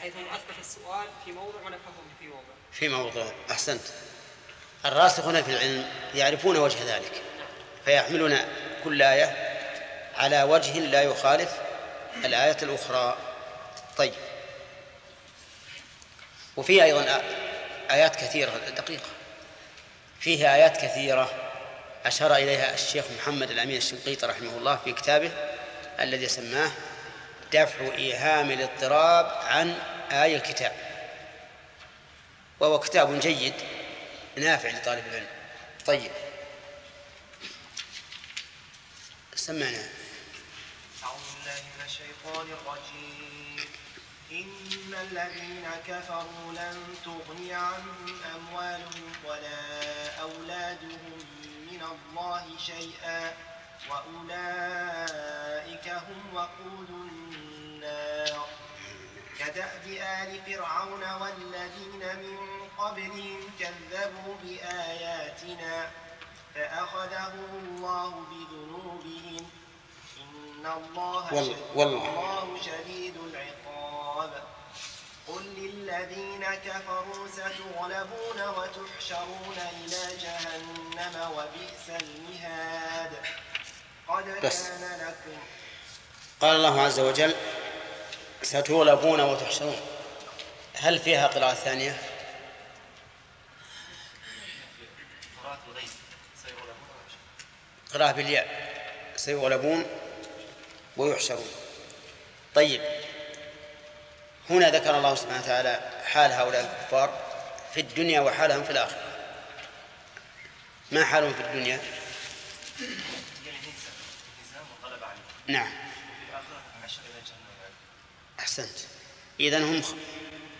[SPEAKER 3] حيث أثبت السؤال في موضع ونفاه في موضع.
[SPEAKER 2] في موضوع أحسنت. الراسخون في العلم يعرفون وجه ذلك فيحملون كل آية على وجه لا يخالف الآية الأخرى. طيب. وفي أيضا آيات كثيرة دقيقة. فيه آيات كثيرة أشار إليها الشيخ محمد الأمين الشنقيطي رحمه الله في كتابه الذي سماه دفع إيهام الاضطراب عن آي الكتاب. وهو كتاب جيد نافع لطالب العلم. طيب. سمعنا.
[SPEAKER 7] أعوذ بالله من الشيطان الرجيم. إن الذين كفروا لن تغني عنهم أموالهم ولا أولادهم من الله شيئا وأولئك هم وقود النار كدأب آل فرعون والذين من قبلهم كذبوا بآياتنا فأخذهم الله بذنوبهم إن الله
[SPEAKER 2] والله-
[SPEAKER 7] شديد. الله شديد العقاب قل للذين كفروا ستغلبون وتحشرون إلى جهنم وبئس المهاد. قد
[SPEAKER 2] بس.
[SPEAKER 7] كان لكم.
[SPEAKER 2] قال الله عز وجل ستغلبون وتحشرون. هل فيها قراءة ثانية؟ قراءة بالياء. سيغلبون ويحشرون. طيب. هنا ذكر الله سبحانه وتعالى حال هؤلاء الكفار في الدنيا وحالهم في الآخرة. ما حالهم في الدنيا؟ نعم. أحسنت. إذا هم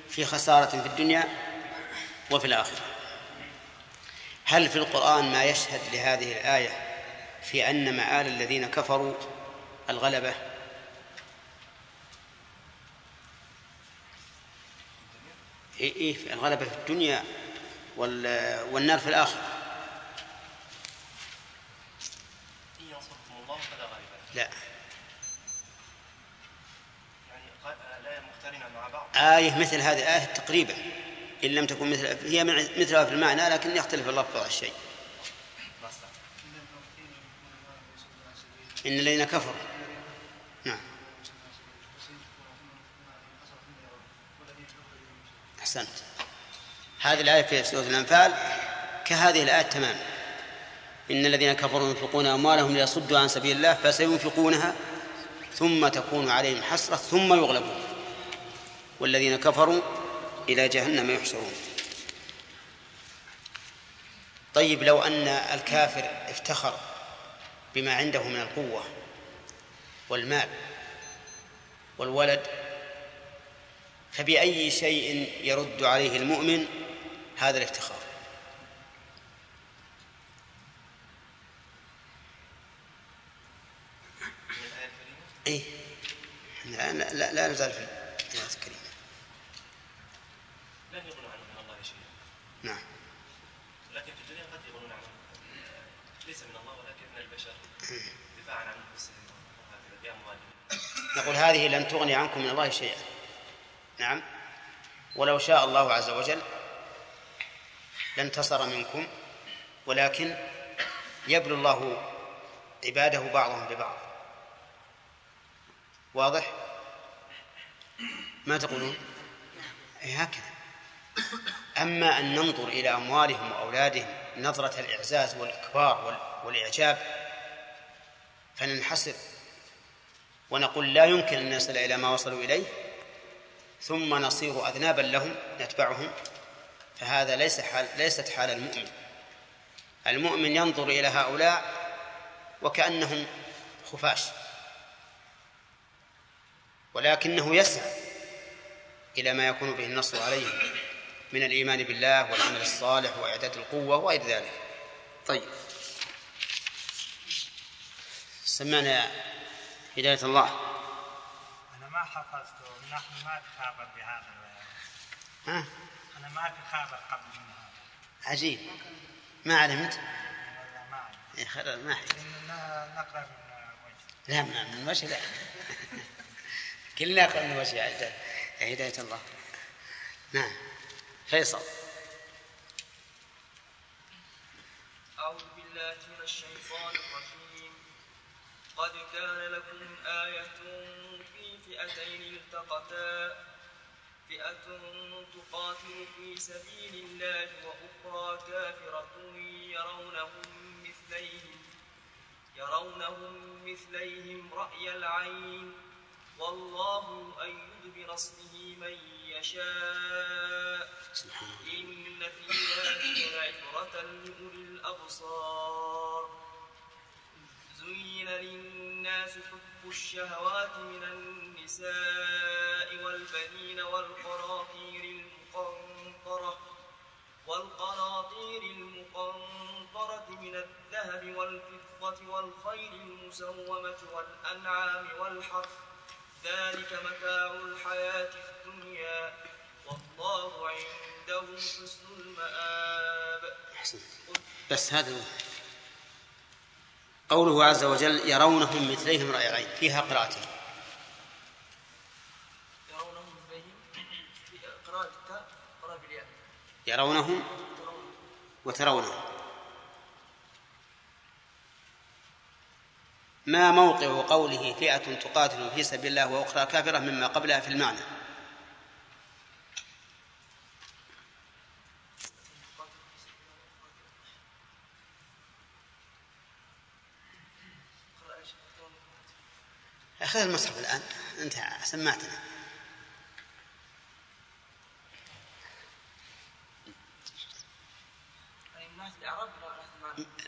[SPEAKER 2] في خسارة في الدنيا وفي الآخرة. هل في القرآن ما يشهد لهذه الآية في أن مآل الذين كفروا الغلبة؟ إيه إيه الغلبة في الدنيا وال- والنار في الآخرة.
[SPEAKER 8] إن ينصركم الله فلا غالب.
[SPEAKER 2] لا.
[SPEAKER 8] يعني مع بعض
[SPEAKER 2] آية مثل هذه الآية تقريبا إن لم تكن مثل هي مثلها في المعنى لكن يختلف اللفظ على الشيء. إن الذين كفروا نعم أحسنت. هذه الآية في سورة الأنفال كهذه الآية تماما إن الذين كفروا ينفقون أموالهم ليصدوا عن سبيل الله فسينفقونها ثم تكون عليهم حسرة ثم يغلبون. والذين كفروا إلى جهنم يحشرون. طيب لو أن الكافر افتخر بما عنده من القوة والمال والولد فبأي شيء يرد عليه المؤمن هذا الافتخار. إيه؟ لا لا لا نزال في الآية الكريمة
[SPEAKER 8] لن يغنوا عنه من الله شيئا.
[SPEAKER 2] نعم.
[SPEAKER 8] لكن في الدنيا قد يغنون عنه. ليس من الله ولكن من البشر دفاعا عن باموالهم
[SPEAKER 2] نقول هذه لن تغني عنكم من الله شيئا. نعم. ولو شاء الله عز وجل لانتصر منكم ولكن يبلو الله عباده بعضهم ببعض. واضح؟ ما تقولون؟ إيه هكذا. أما أن ننظر إلى أموالهم وأولادهم نظرة الإعزاز والإكبار وال- والإعجاب فننحسر ونقول لا يمكن أن نصل إلى ما وصلوا إليه ثم نصير أذنابا لهم نتبعهم. فهذا ليس حال ليست حال المؤمن. المؤمن ينظر إلى هؤلاء وكأنهم خفاش ولكنه يسعى إلى ما يكون به النصر عليهم من الإيمان بالله والعمل الصالح وإعداد القوة وغير ذلك. طيب. سمعنا هداية الله.
[SPEAKER 9] ما حفظته نحن ما تخابر بهذا
[SPEAKER 2] ها؟
[SPEAKER 9] أنا ما في خابر قبل من هذا.
[SPEAKER 2] عجيب. ما علمت؟
[SPEAKER 9] ما
[SPEAKER 2] خلاص ما.
[SPEAKER 9] إننا نقرأ من وجه.
[SPEAKER 2] لا من من وجه لا. كلنا قلنا من وجه هداية الله. نعم. فيصل.
[SPEAKER 10] أعوذ بالله من الشيطان الرجيم. قد كان لكم آية فئتين التقتا. فئة تقاتل في سبيل الله وأخرى كافرة يرونهم مثليهم يرونهم مثليهم رأي العين. والله يؤيد بنصره من يشاء. إن في ذلك لعبرة لأولي الأبصار. زين للناس حب الشهوات من النساء والبنين والقناطير المقنطرة والقناطير المقنطرة من الذهب والفضة والخيل المسومة والأنعام والحرث ذلك متاع الحياة الدنيا والله عنده حسن المآب
[SPEAKER 2] بس هذا. قوله عز وجل يرونهم مثليهم رأي العين فيها قراءتين.
[SPEAKER 10] يرونهم قراءة قراءة
[SPEAKER 2] يرونهم وترونهم. ما موقع قوله فئة تقاتل في سبيل الله وأخرى كافرة مما قبلها في المعنى؟ أخذ المصحف الآن. أنت سمعتنا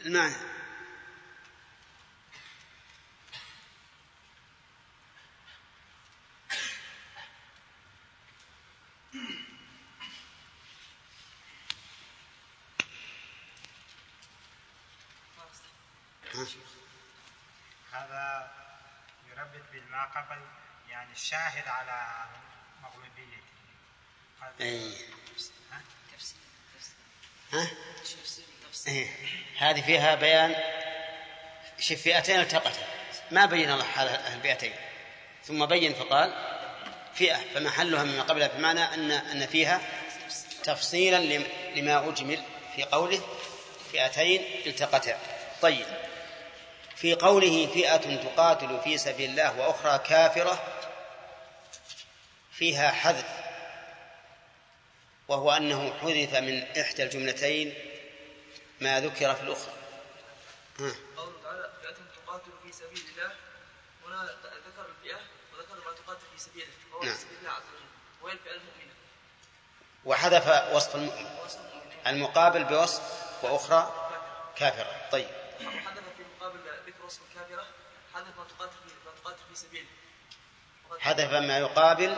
[SPEAKER 10] المعنى؟
[SPEAKER 2] المعنى
[SPEAKER 10] ما أستطيع.
[SPEAKER 2] ها؟
[SPEAKER 9] هذا يربط بالما قبل يعني الشاهد على مغلوبيته هذا-
[SPEAKER 2] أي.
[SPEAKER 9] ها؟
[SPEAKER 2] ها؟ إيه. هذه فيها بيان شوف فئتين التقتا ما بين الله حال الفئتين ثم بين فقال فئة فمحلها مما قبلها بمعنى أن أن فيها تفصيلا لم- لما أجمل في قوله فئتين التقتا طيب في قوله فئة تقاتل في سبيل الله وأخرى كافرة فيها حذف وهو أنه حذف من إحدى الجملتين ما ذكر في الأخرى.
[SPEAKER 10] قوله تعالى فئة تقاتل في سبيل الله هنا ذكر الفئة وذكر ما تقاتل في سبيله وهو
[SPEAKER 2] نعم.
[SPEAKER 10] سبيل الله عز وجل وهي الفئة المؤمنة.
[SPEAKER 2] وحذف وصف المؤمن المقابل بوصف وأخرى كافرة. طيب.
[SPEAKER 10] الكافرة حذف ما تقاتل ما تقاتل في سبيله
[SPEAKER 2] حذف ما يقابل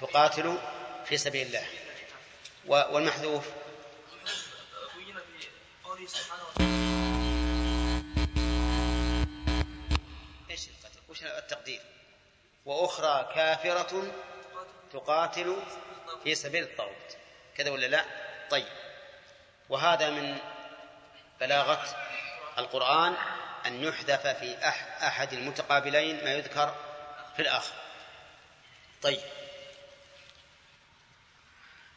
[SPEAKER 2] تقاتل في سبيل الله والمحذوف
[SPEAKER 10] بين في قوله سبحانه وتعالى
[SPEAKER 2] إيش القتل؟ وش التقدير؟ وأخرى كافرة تقاتل في سبيل الطاغوت كذا ولا لا؟ طيب وهذا من بلاغة القرآن أن يحذف في أح- أحد المتقابلين ما يذكر في الآخر. طيب.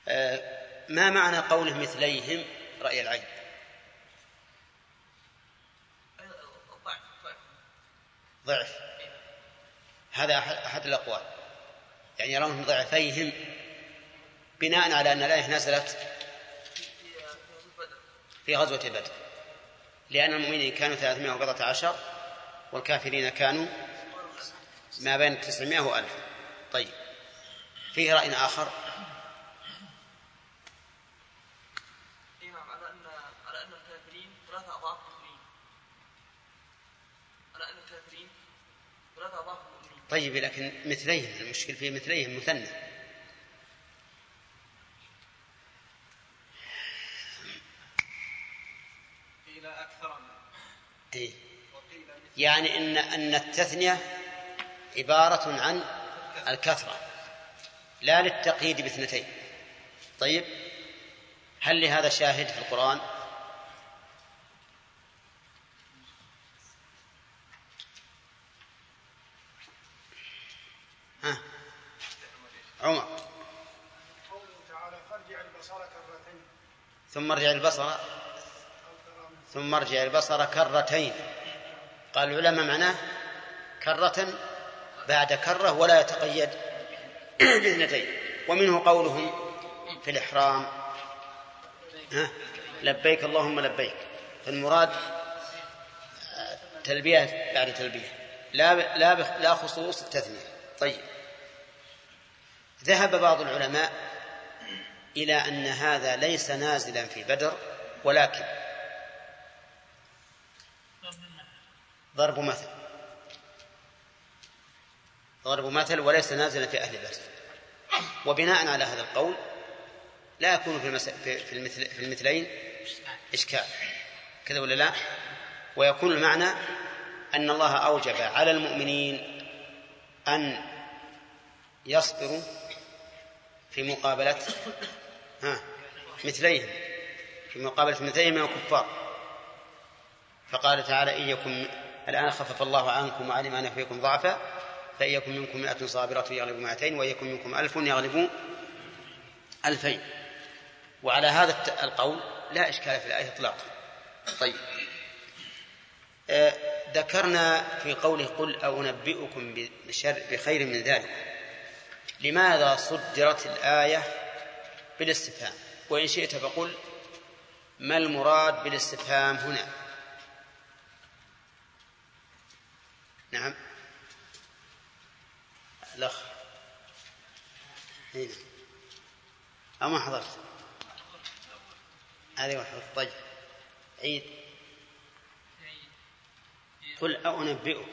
[SPEAKER 2] آه، ما معنى قوله مثليهم؟ رأي العين. ضعف. هذا أحد الأقوال. يعني يرونهم ضعفيهم بناء على أن الآية نزلت
[SPEAKER 10] في غزوة بدر.
[SPEAKER 2] لأن المؤمنين كانوا 314 والكافرين كانوا ما بين 900 وألف. طيب. فيه رأي آخر؟
[SPEAKER 10] اي على ان على أن الكافرين ثلاثة أضعاف المؤمنين. على أن الكافرين ثلاثة أضعاف المؤمنين.
[SPEAKER 2] طيب لكن مثليهم المشكل في مثليهم مثنى
[SPEAKER 6] قيل أكثر من
[SPEAKER 2] إيه؟ يعني إن إن التثنية عبارة عن الكثرة لا للتقييد باثنتين. طيب هل لهذا شاهد في القرآن؟ ها؟ عمر.
[SPEAKER 6] قوله تعالى فارجع البصر كرتين
[SPEAKER 2] ثم ارجع البصر ثم ارجع البصر كرتين. قال العلماء معناه كرة بعد كرة ولا يتقيد باثنتين. ومنه قولهم في الإحرام. لبيك اللهم لبيك. فالمراد تلبية بعد تلبية. لا لا لا خصوص التثنية. طيب. ذهب بعض العلماء إلى أن هذا ليس نازلا في بدر ولكن ضرب مثل. ضرب مثل وليس نازلا في أهل بدر وبناء على هذا القول لا يكون في المس... في المثل... في المثلين إشكال. كذا ولا لا؟ ويكون المعنى أن الله أوجب على المؤمنين أن يصبروا في مقابلة ها مثليهم. في مقابلة مثليهم من الكفار. فقال تعالى إن يكن الآن خفف الله عنكم وعلم أن فيكم ضعفا فإن يكن منكم مئة صابرة يغلب مئتين وإن يكن منكم ألف يغلبوا ألفين. وعلى هذا القول لا إشكال في الآية إطلاقا. طيب. آه، ذكرنا في قوله قل أنبئكم بشر بخير من ذلك. لماذا صدرت الآية بالاستفهام؟ وإن شئت فقل ما المراد بالاستفهام هنا؟ نعم. الأخ. هنا أو ما حضرت. هذه واحدة. طيب. عيد. قل أنبئكم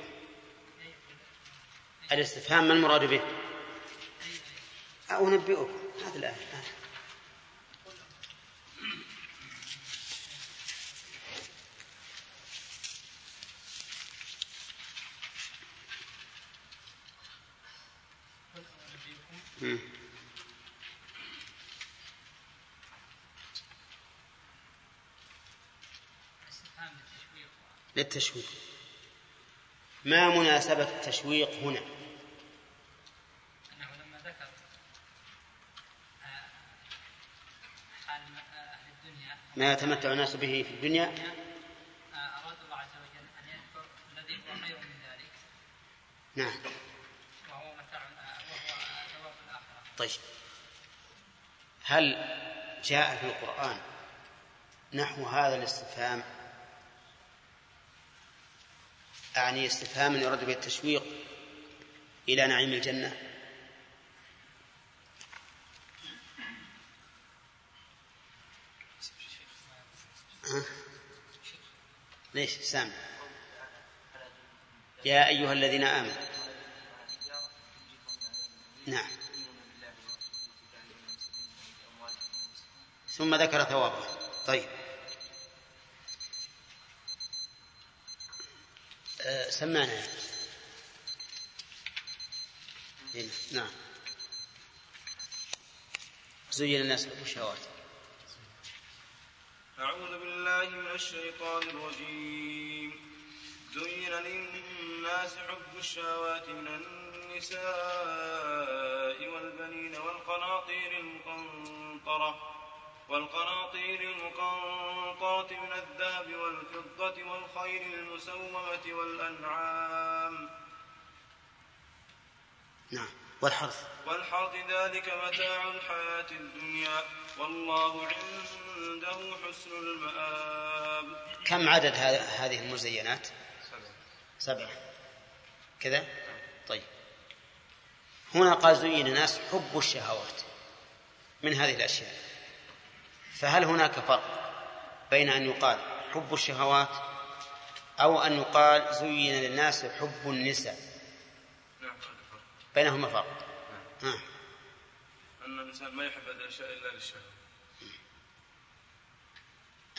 [SPEAKER 2] الاستفهام ما المراد به؟ أنبئكم هذه الآية. للتشويق. ما مناسبة التشويق هنا؟
[SPEAKER 11] أنه لما ذكر آه، حال أهل الدنيا.
[SPEAKER 2] ما يتمتع الناس به في الدنيا؟
[SPEAKER 11] آه، أراد الله عز وجل أن يذكر الذي هو خير من ذلك.
[SPEAKER 2] نعم
[SPEAKER 11] وهو متاع آه، وهو ثواب الآخرة
[SPEAKER 2] طيب. هل جاء في القرآن نحو هذا الاستفهام؟ أعني استفهاما يرد به التشويق إلى نعيم الجنة؟ ليش؟ سامع يا أيها الذين آمنوا. نعم. ثم ذكر ثوابه. طيب. أه سمعنا. هنا. نعم. زين الناس حب الشهوات
[SPEAKER 12] أعوذ بالله من الشيطان الرجيم. زين للناس حب الشهوات من النساء والبنين والقناطير المقنطرة. والقناطير المقنطرة من الذهب والفضة والخيل المسومة والأنعام.
[SPEAKER 2] نعم. والحرث.
[SPEAKER 12] والحرث ذلك متاع الحياة الدنيا. والله عنده حسن المآب.
[SPEAKER 2] كم عدد هذه المزينات؟ سبعة. كذا؟ طيب. هنا قال زين الناس حب الشهوات من هذه الأشياء. فهل هناك فرق بين أن يقال حب الشهوات أو أن يقال زين للناس حب النساء؟ بينهما فرق.
[SPEAKER 12] نعم. أن الإنسان ما يحب هذه الأشياء إلا للشهوة.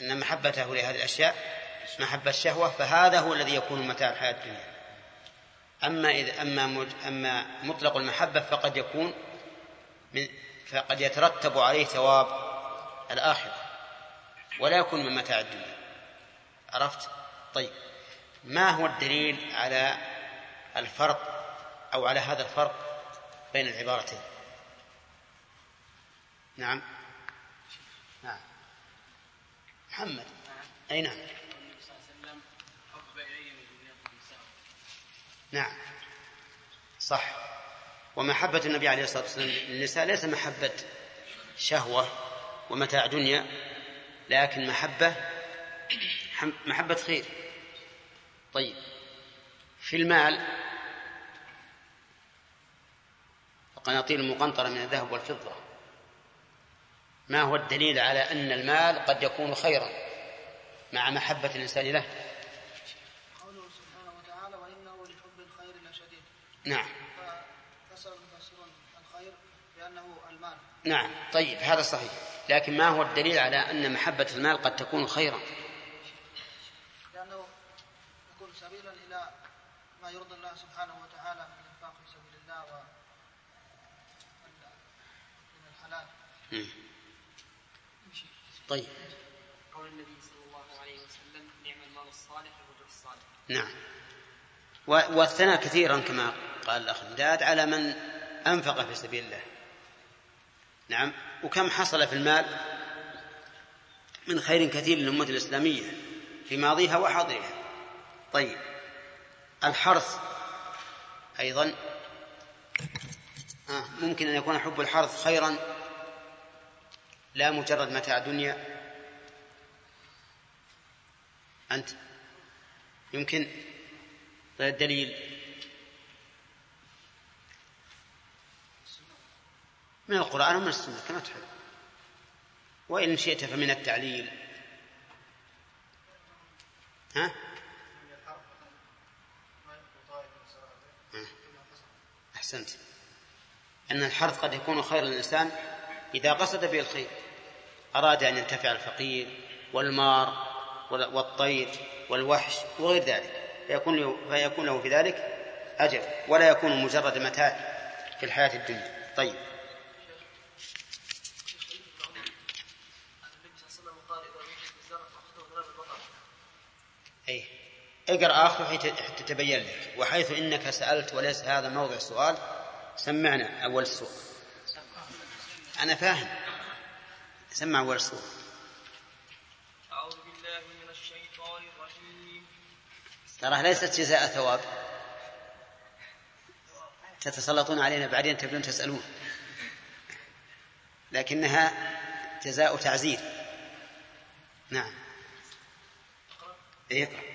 [SPEAKER 2] أن محبته لهذه الأشياء محبة الشهوة فهذا هو الذي يكون متاع الحياة الدنيا. أما إذا أما أما مطلق المحبة فقد يكون من فقد يترتب عليه ثواب الآخرة ولا يكون من متاع الدنيا. عرفت؟ طيب ما هو الدليل على الفرق أو على هذا الفرق بين العبارتين؟ نعم. نعم. محمد. أي نعم. نعم. صح. ومحبة النبي عليه الصلاة والسلام للنساء ليس محبة شهوة. ومتاع دنيا لكن محبة محبة خير. طيب في المال القناطير المقنطرة من الذهب والفضة. ما هو الدليل على أن المال قد يكون خيرا مع محبة الإنسان له؟
[SPEAKER 6] قوله سبحانه وتعالى وإنه لحب الخير لشديد.
[SPEAKER 2] نعم.
[SPEAKER 6] فسر المفسرون الخير بأنه المال.
[SPEAKER 2] نعم. طيب هذا صحيح. لكن ما هو الدليل على أن محبة المال قد تكون خيرا؟
[SPEAKER 6] لأنه يكون سبيلا إلى ما يرضي الله سبحانه وتعالى من الإنفاق في سبيل الله و من الحلال.
[SPEAKER 2] مم. طيب.
[SPEAKER 3] قول النبي صلى الله عليه وسلم نعم المال الصالح الرجل الصالح.
[SPEAKER 2] نعم. و- والثناء كثيرا كما قال الأخ مداد على من أنفق في سبيل الله. نعم. وكم حصل في المال؟ من خير كثير للأمة الإسلامية في ماضيها وحاضرها طيب. الحرث أيضا. آه ممكن أن يكون حب الحرث خيرا. لا مجرد متاع دنيا. أنت. يمكن. الدليل. من القرآن ومن السنة كما تحب. وإن شئت فمن التعليل. ها؟ أحسنت. أن الحرث قد يكون خيرا للإنسان إذا قصد به الخير. أراد أن ينتفع الفقير والمار والطير والوحش وغير ذلك. فيكون له, فيكون له في ذلك أجر ولا يكون مجرد متاع في الحياة الدنيا. طيب
[SPEAKER 10] النبي صلى الله عليه وسلم قال اذا وجد الزرع فاخذه ضرب البقر
[SPEAKER 2] أي اقرأ آخر حتى تتبين لك وحيث إنك سألت وليس هذا موضع السؤال سمعنا أول السؤال أنا فاهم. سمع أول السؤال
[SPEAKER 10] أعوذ بالله من الشيطان الرجيم.
[SPEAKER 2] ترى ليست جزاء ثواب. تتسلطون علينا بعدين تبدون تسألون. لكنها جزاء تعزير. نعم. اقرأ.
[SPEAKER 10] الله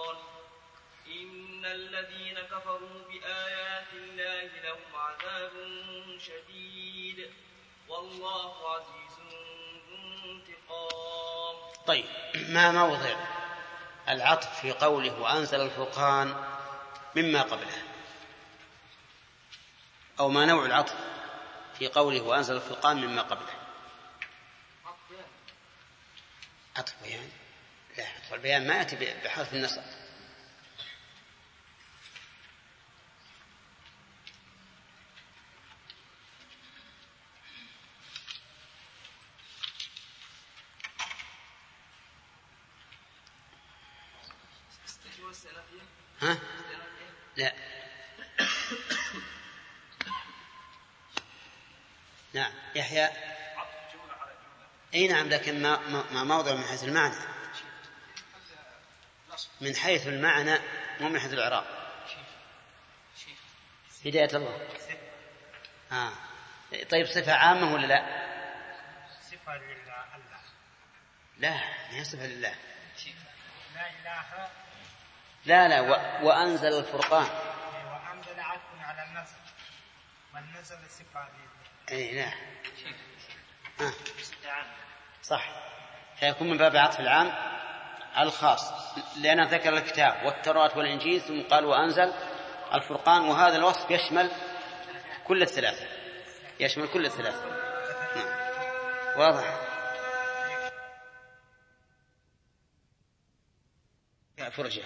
[SPEAKER 10] الذين كفروا بآيات الله لهم عذاب شديد. والله عزيز ذو انتقام.
[SPEAKER 2] طيب ما موضع العطف في قوله وأنزل الفرقان مما قبله؟ أو ما نوع العطف في قوله وأنزل الفرقان مما قبله؟ عطف بيان؟ لا عطف البيان ما يأتي بحذف النصب ها؟ لا نعم يحيى اي نعم لكن ما ما موضع من حيث المعنى. من حيث المعنى مو من حيث الإعراب. هداية الله. آه. طيب صفة عامة ولا لا؟
[SPEAKER 9] صفة لله.
[SPEAKER 2] لا ما هي صفة لله.
[SPEAKER 9] لا إله.
[SPEAKER 2] لا لا و... وأنزل الفرقان
[SPEAKER 9] وأنزل عفو على النصر والنصر صفة لله.
[SPEAKER 2] اي نعم آه. صح. فيكون من باب عطف العام الخاص لأنه ذكر الكتاب والتوراة والإنجيل ثم قال وأنزل الفرقان وهذا الوصف يشمل كل الثلاثة. يشمل كل الثلاثة. نعم. واضح؟ فرجة.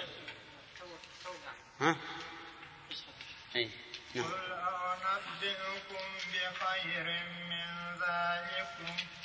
[SPEAKER 2] ها؟ أي نعم.
[SPEAKER 9] قل أنبئكم بخير من ذلكم.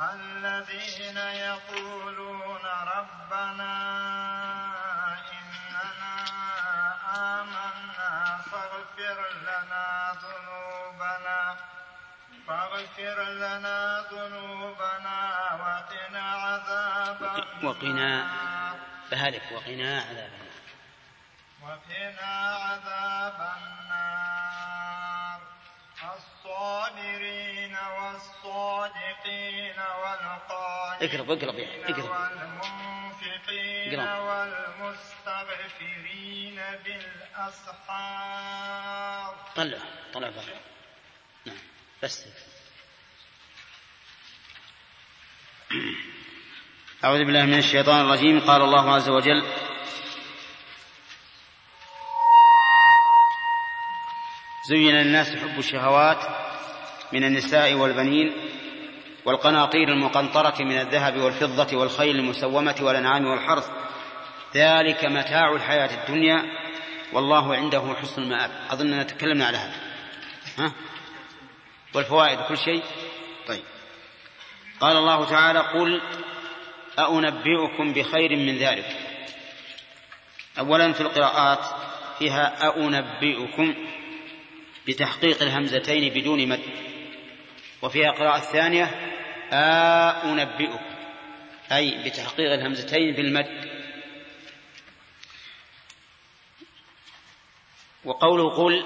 [SPEAKER 9] الذين يقولون ربنا إننا آمنا فاغفر لنا ذنوبنا فاغفر لنا ذنوبنا وقنا عذاب
[SPEAKER 2] وقنا فهلك وقنا عذاب النار.
[SPEAKER 9] وقنا عذاب النار. الصابرين والصادقين
[SPEAKER 2] اقرب اقرب أخي، اقرب.
[SPEAKER 9] والمنفقين. والمستغفرين بالأسحار.
[SPEAKER 2] طلع طلع برا نعم بس. أعوذ بالله من الشيطان الرجيم. قال الله عز وجل زين للناس حب الشهوات من النساء والبنين والقناطير المقنطرة من الذهب والفضة والخيل المسومة والأنعام والحرث. ذلك متاع الحياة الدنيا والله عنده حسن المآب. أظننا تكلمنا على هذا. ها؟ والفوائد كل شيء؟ طيب. قال الله تعالى قل أأنبئكم بخير من ذلك. أولا في القراءات فيها أأنبئكم بتحقيق الهمزتين بدون مد. وفيها قراءة ثانية أأنبئكم أي بتحقيق الهمزتين بالمد وقوله قل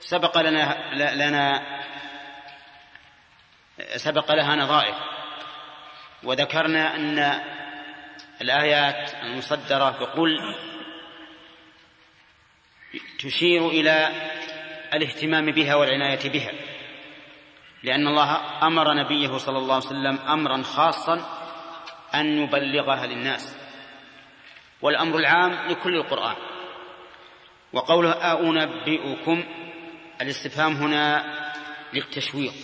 [SPEAKER 2] سبق لنا لنا سبق لها نظائر. وذكرنا أن الآيات المصدرة بقل تشير إلى الاهتمام بها والعناية بها. لأن الله أمر نبيه صلى الله عليه وسلم أمرا خاصا أن يبلغها للناس. والأمر العام لكل القرآن. وقوله أنبئكم الاستفهام هنا للتشويق.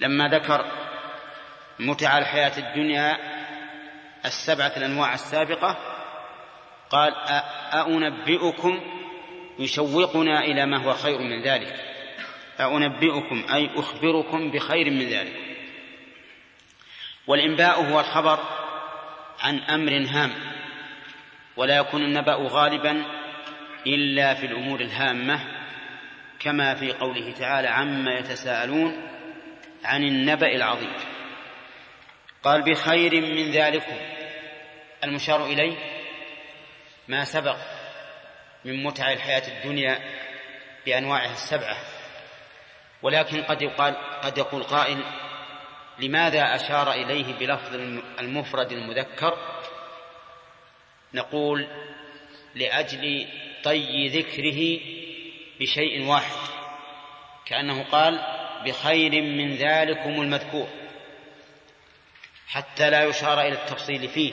[SPEAKER 2] لما ذكر متع الحياة الدنيا السبعة الأنواع السابقة قال أأنبئكم يشوقنا إلى ما هو خير من ذلك. أأنبئكم أي أخبركم بخير من ذلك. والإنباء هو الخبر عن أمر هام ولا يكون النبأ غالبا إلا في الأمور الهامة كما في قوله تعالى عما يتساءلون عن النبأ العظيم. قال بخير من ذلكم. المشار إليه ما سبق من متع الحياة الدنيا بأنواعها السبعة. ولكن قد يقال قد يقول قائل لماذا أشار إليه بلفظ المفرد المذكر؟ نقول لأجل طي ذكره بشيء واحد كأنه قال بخير من ذلكم المذكور حتى لا يشار إلى التفصيل فيه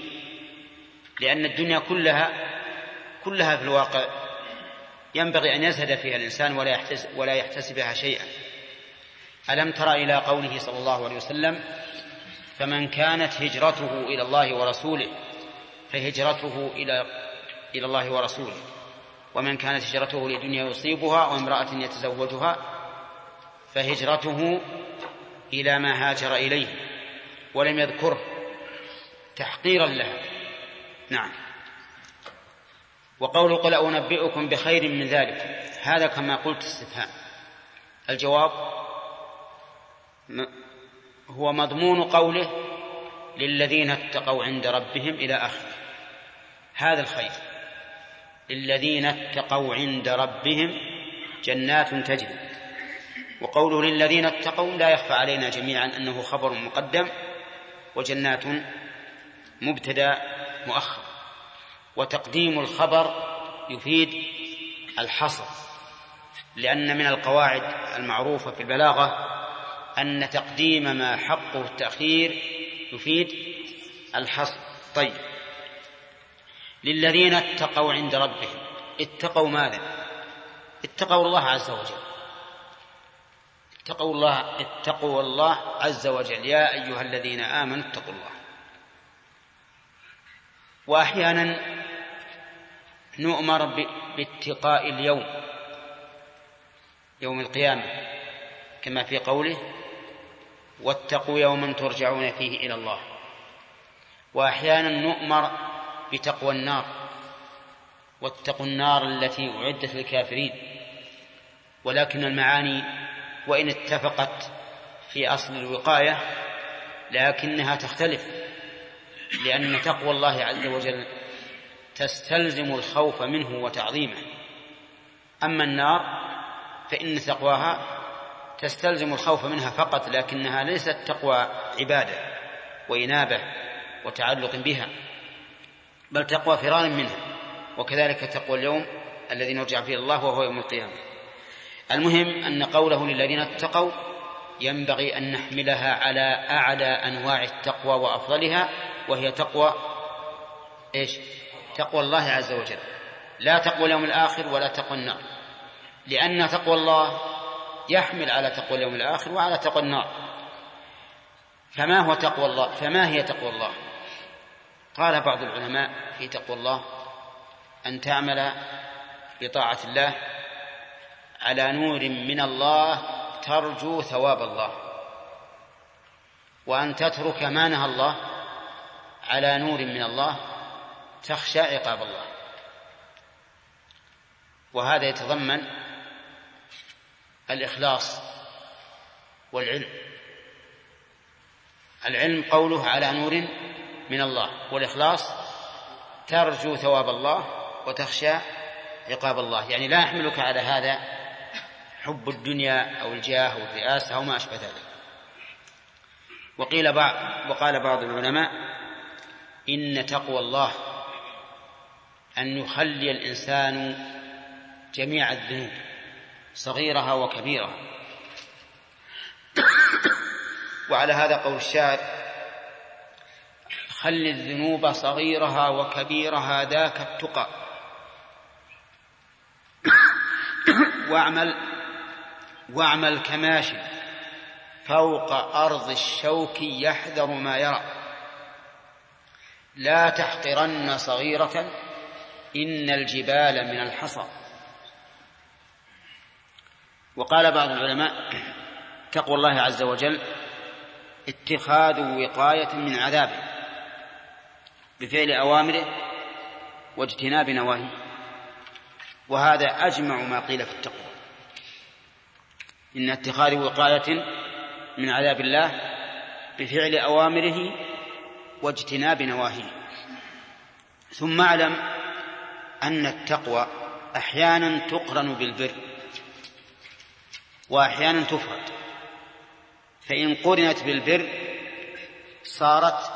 [SPEAKER 2] لأن الدنيا كلها كلها في الواقع ينبغي أن يزهد فيها الإنسان ولا يحتسب, ولا يحتسبها شيئا. ألم تر إلى قوله صلى الله عليه وسلم فمن كانت هجرته إلى الله ورسوله فهجرته إلى إلى الله ورسوله. ومن كانت هجرته لدنيا يصيبها وامرأة يتزوجها فهجرته إلى ما هاجر إليه ولم يذكره تحقيرا لها. نعم. وقول قل أنبئكم بخير من ذلك هذا كما قلت استفهام. الجواب هو مضمون قوله للذين اتقوا عند ربهم إلى آخره. هذا الخير. للذين اتقوا عند ربهم جنات تجري. وقوله للذين اتقوا لا يخفى علينا جميعا أنه خبر مقدم وجنات مبتدأ مؤخر. وتقديم الخبر يفيد الحصر لأن من القواعد المعروفة في البلاغة أن تقديم ما حقه التأخير يفيد الحصر. طيب. للذين اتقوا عند ربهم. اتقوا ماذا؟ اتقوا الله عز وجل. اتقوا الله اتقوا الله عز وجل. يا أيها الذين آمنوا اتقوا الله. وأحيانا نؤمر باتقاء اليوم يوم القيامة كما في قوله واتقوا يوما ترجعون فيه إلى الله. وأحيانا نؤمر بتقوى النار واتقوا النار التي أعدت للكافرين. ولكن المعاني وإن اتفقت في أصل الوقاية لكنها تختلف لأن تقوى الله عز وجل تستلزم الخوف منه وتعظيمه. أما النار فإن تقواها تستلزم الخوف منها فقط لكنها ليست تقوى عبادة وإنابة وتعلق بها بل تقوى فرار منها وكذلك تقوى اليوم الذي نرجع فيه الله وهو يوم القيامة. المهم أن قوله للذين اتقوا ينبغي أن نحملها على أعلى أنواع التقوى وأفضلها وهي تقوى إيش؟ تقوى الله عز وجل. لا تقوى اليوم الآخر ولا تقوى النار. لأن تقوى الله يحمل على تقوى اليوم الآخر وعلى تقوى النار. فما هو تقوى الله؟ فما هي تقوى الله؟ قال بعض العلماء في تقوى الله أن تعمل بطاعة الله على نور من الله ترجو ثواب الله وأن تترك ما نهى الله على نور من الله تخشى عقاب الله. وهذا يتضمن الإخلاص والعلم. العلم قوله على نور من الله والإخلاص ترجو ثواب الله وتخشى عقاب الله. يعني لا يحملك على هذا حب الدنيا أو الجاه أو الرئاسة أو ما أشبه ذلك. وقيل بعض وقال بعض العلماء إن تقوى الله أن يخلي الإنسان جميع الذنوب. صغيرها وكبيرها. وعلى هذا قول الشاعر خل الذنوب صغيرها وكبيرها ذاك التقى. واعمل واعمل كماشي. فوق أرض الشوك يحذر ما يرى. لا تحقرن صغيرة إن الجبال من الحصى. وقال بعض العلماء تقوى الله عز وجل اتخاذ وقاية من عذابه بفعل أوامره واجتناب نواهيه وهذا أجمع ما قيل في التقوى. إن اتخاذ وقاية من عذاب الله بفعل أوامره واجتناب نواهيه. ثم اعلم أن التقوى أحيانا تقرن بالبر. وأحيانا تفرد. فإن قرنت بالبر صارت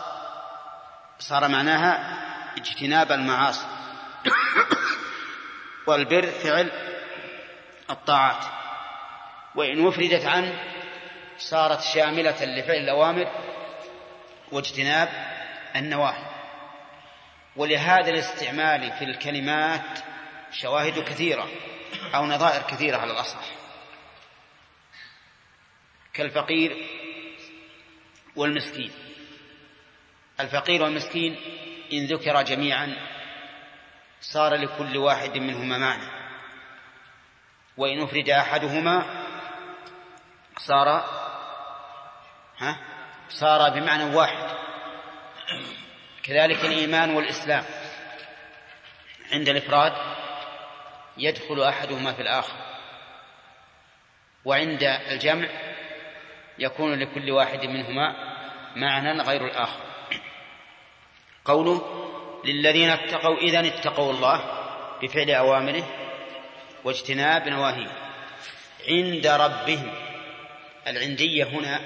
[SPEAKER 2] صار معناها اجتناب المعاصي. [COUGHS] والبر فعل الطاعات. وإن وفردت عنه صارت شاملة لفعل الأوامر واجتناب النواهي. ولهذا الاستعمال في الكلمات شواهد كثيرة أو نظائر كثيرة على الأصح. كالفقير والمسكين. الفقير والمسكين إن ذكر جميعا صار لكل واحد منهما معنى. وإن أفرد أحدهما صار ها؟ صار بمعنى واحد. كذلك الإيمان والإسلام. عند الإفراد يدخل أحدهما في الآخر. وعند الجمع يكون لكل واحد منهما معنى غير الآخر. قوله للذين اتقوا إذن اتقوا الله بفعل أوامره واجتناب نواهيه عند ربهم. العندية هنا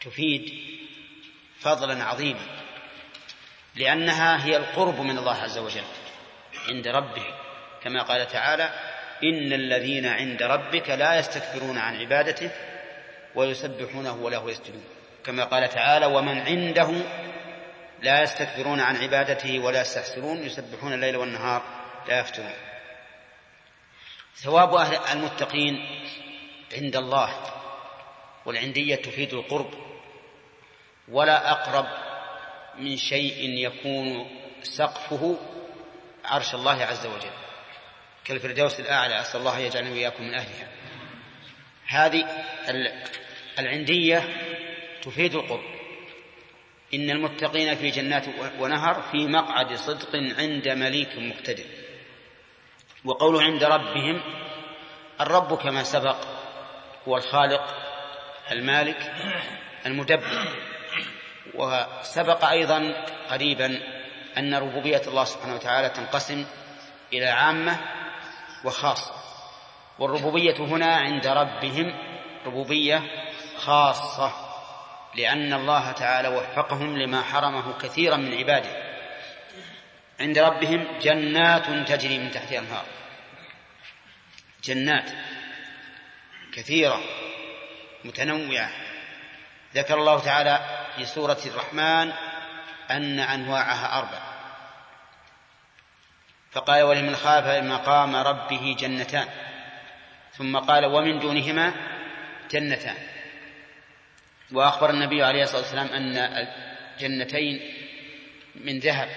[SPEAKER 2] تفيد فضلا عظيما لأنها هي القرب من الله عز وجل عند ربه. كما قال تعالى إن الذين عند ربك لا يستكبرون عن عبادته ويسبحونه وله يسجدون كما قال تعالى ومن عنده لا يستكبرون عن عبادته ولا يستحسرون يسبحون الليل والنهار لا يفترون. ثواب أهل المتقين عند الله والعندية تفيد القرب. ولا أقرب من شيء يكون سقفه عرش الله عز وجل. كالفردوس الأعلى أسأل الله يجعلني وإياكم من أهلها. هذه العندية تفيد القرب. إن المتقين في جنات ونهر في مقعد صدق عند مليك مقتدر. وقوله عند ربهم الرب كما سبق هو الخالق المالك المدبر. وسبق أيضا قريبا أن ربوبية الله سبحانه وتعالى تنقسم إلى عامة وخاصة. والربوبية هنا عند ربهم ربوبية خاصة لأن الله تعالى وفقهم لما حرمه كثيرا من عباده. عند ربهم جنات تجري من تحتها الأنهار. جنات كثيرة متنوعة. ذكر الله تعالى في سورة الرحمن أن أنواعها أربع. فقال ولمن خاف مقام ربه جنتان. ثم قال ومن دونهما جنتان. وأخبر النبي عليه الصلاة والسلام أن الجنتين من ذهب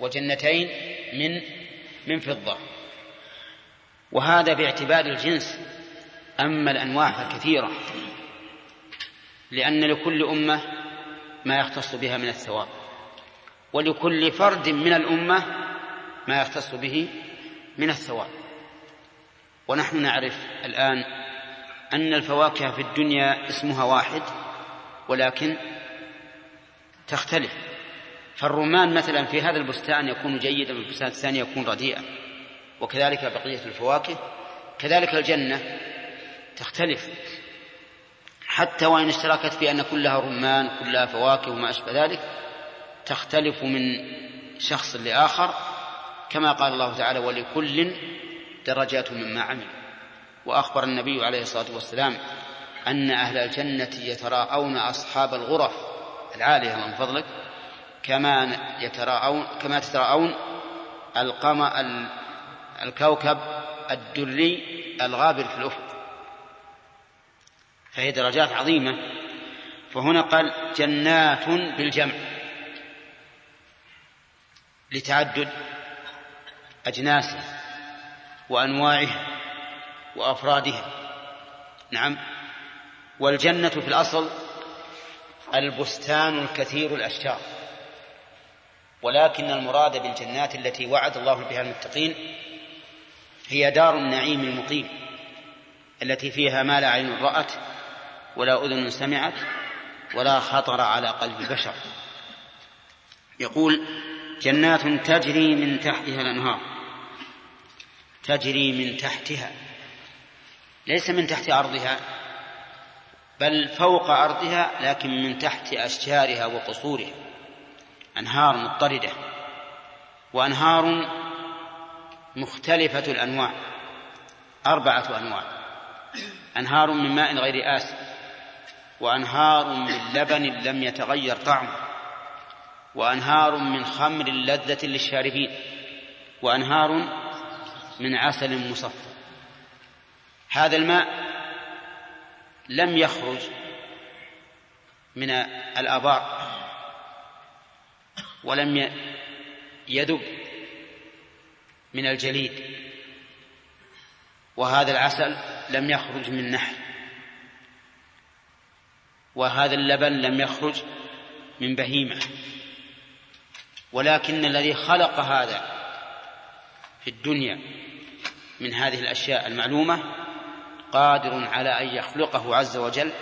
[SPEAKER 2] وجنتين من من فضة. وهذا باعتبار الجنس أما الأنواع فكثيرة لأن لكل أمة ما يختص بها من الثواب ولكل فرد من الأمة ما يختص به من الثواب. ونحن نعرف الآن أن الفواكه في الدنيا اسمها واحد ولكن تختلف. فالرمان مثلا في هذا البستان يكون جيدا وفي البستان الثاني يكون رديئا. وكذلك بقية الفواكه. كذلك الجنة تختلف. حتى وإن اشتركت في أن كلها رمان كلها فواكه وما أشبه ذلك تختلف من شخص لآخر. كما قال الله تعالى ولكل درجات مما عمل وأخبر النبي عليه الصلاة والسلام أن أهل الجنة يتراءون أصحاب الغرف العالية من فضلك كما يتراءون كما تتراءون القمر الكوكب الدري الغابر في الأفق. فهي درجات عظيمة. فهنا قال جنات بالجمع. لتعدد أجناسها وأنواعها. وأفرادها نعم. والجنة في الأصل البستان الكثير الأشجار. ولكن المراد بالجنات التي وعد الله بها المتقين هي دار النعيم المقيم التي فيها ما لا عين رأت ولا أذن سمعت ولا خطر على قلب بشر. يقول جنات تجري من تحتها الأنهار. تجري من تحتها. ليس من تحت أرضها بل فوق أرضها لكن من تحت أشجارها وقصورها. أنهار مضطردة وأنهار مختلفة الأنواع أربعة أنواع. أنهار من ماء غير آسن وأنهار من لبن لم يتغير طعمه وأنهار من خمر لذة للشاربين وأنهار من عسل مصفى. هذا الماء لم يخرج من الآبار ولم يذب من الجليد وهذا العسل لم يخرج من نحل وهذا اللبن لم يخرج من بهيمة ولكن الذي خلق هذا في الدنيا من هذه الأشياء المعلومة قادر على أن يخلقه عز وجل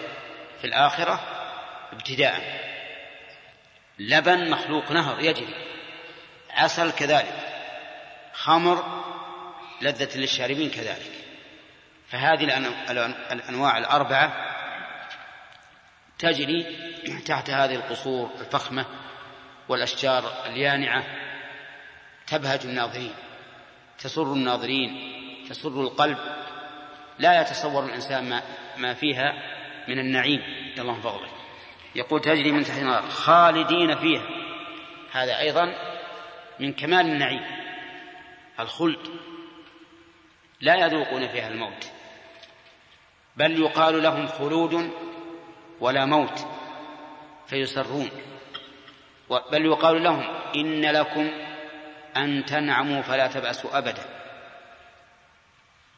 [SPEAKER 2] في الآخرة ابتداء. لبن مخلوق نهر يجري. عسل كذلك. خمر لذة للشاربين كذلك. فهذه الأنواع الأربعة تجري تحت هذه القصور الفخمة والأشجار اليانعة. تبهج الناظرين تسر الناظرين تسر القلب. لا يتصور الإنسان ما, ما فيها من النعيم الله فضله. يقول تجري من تحت النار خالدين فيها. هذا أيضا من كمال النعيم. الخلد لا يذوقون فيها الموت بل يقال لهم خلود ولا موت فيسرون. بل يقال لهم إن لكم أن تنعموا فلا تبأسوا أبدا.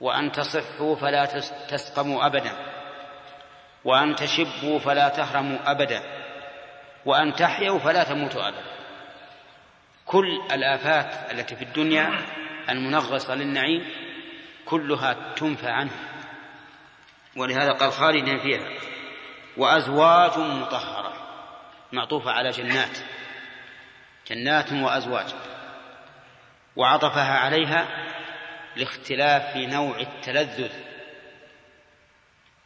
[SPEAKER 2] وأن تصحوا فلا تسقموا أبدا. وأن تشبوا فلا تهرموا أبدا. وأن تحيوا فلا تموتوا أبدا. كل الآفات التي في الدنيا المنغصة للنعيم كلها تنفى عنه. ولهذا قال خالدين فيها. وأزواج مطهرة. معطوفة على جنات. جنات وأزواج. وعطفها عليها لاختلاف نوع التلذذ.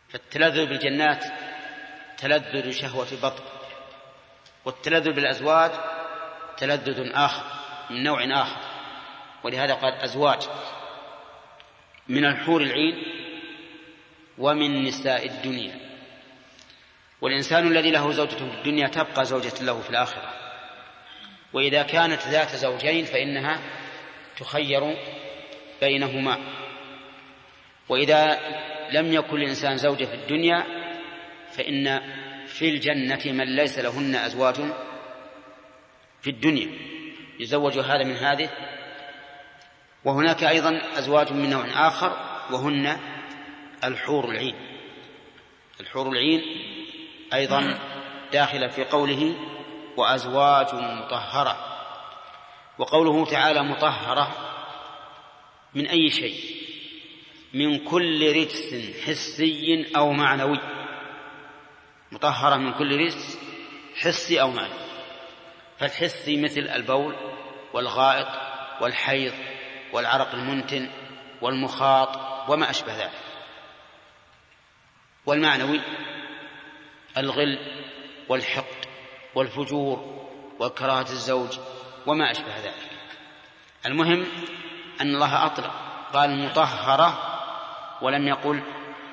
[SPEAKER 2] فالتلذذ بالجنات تلذذ شهوة البطن والتلذذ بالأزواج تلذذ آخر من نوع آخر ولهذا قال أزواج. من الحور العين ومن نساء الدنيا. والإنسان الذي له زوجة في الدنيا تبقى زوجة له في الآخرة. وإذا كانت ذات زوجين فإنها تخير بينهما. وإذا لم يكن الإنسان زوجة في الدنيا فإن في الجنة من ليس لهن أزواج في الدنيا. يزوج هذا من هذه. وهناك أيضا أزواج من نوع آخر وهن الحور العين. الحور العين أيضا داخلة في قوله وأزواج مطهرة. وقوله تعالى مطهرة من أي شيء؟ من كل رجس حسي أو معنوي. مطهرة من كل رجس حسي أو معنوي. فالحسي مثل البول والغائط والحيض والعرق المنتن والمخاط وما أشبه ذلك. والمعنوي الغل والحقد والفجور وكراهة الزوج وما أشبه ذلك. المهم أن الله أطلق. قال مطهرة ولم يقل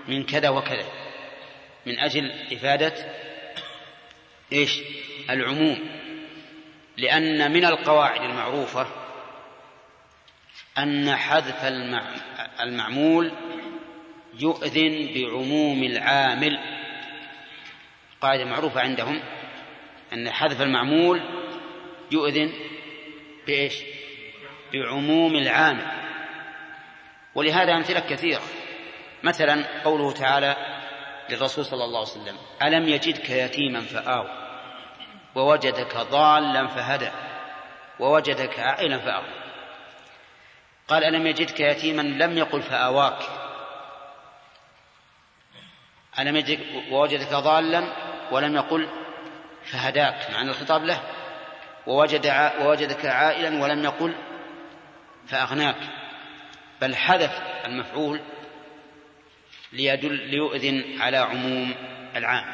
[SPEAKER 2] من كذا وكذا. من أجل إفادة إيش؟ العموم. لأن من القواعد المعروفة أن حذف المعمول يؤذن بعموم العامل. قاعدة معروفة عندهم أن حذف المعمول يؤذن بإيش؟ بعموم العامل ولهذا أمثلة كثيرة. مثلا قوله تعالى للرسول صلى الله عليه وسلم ألم يجدك يتيما فآوى ووجدك ضالا فهدى ووجدك عائلا فأغنى. قال ألم يجدك يتيما؟ لم يقل فآواك. ألم يجدك ووجدك ضالا؟ ولم يقل فهداك. مع أن الخطاب له. ووجد ووجدك عائلا؟ ولم يقل فأغناك. بل حذف المفعول ليدل ليؤذن على عموم العام.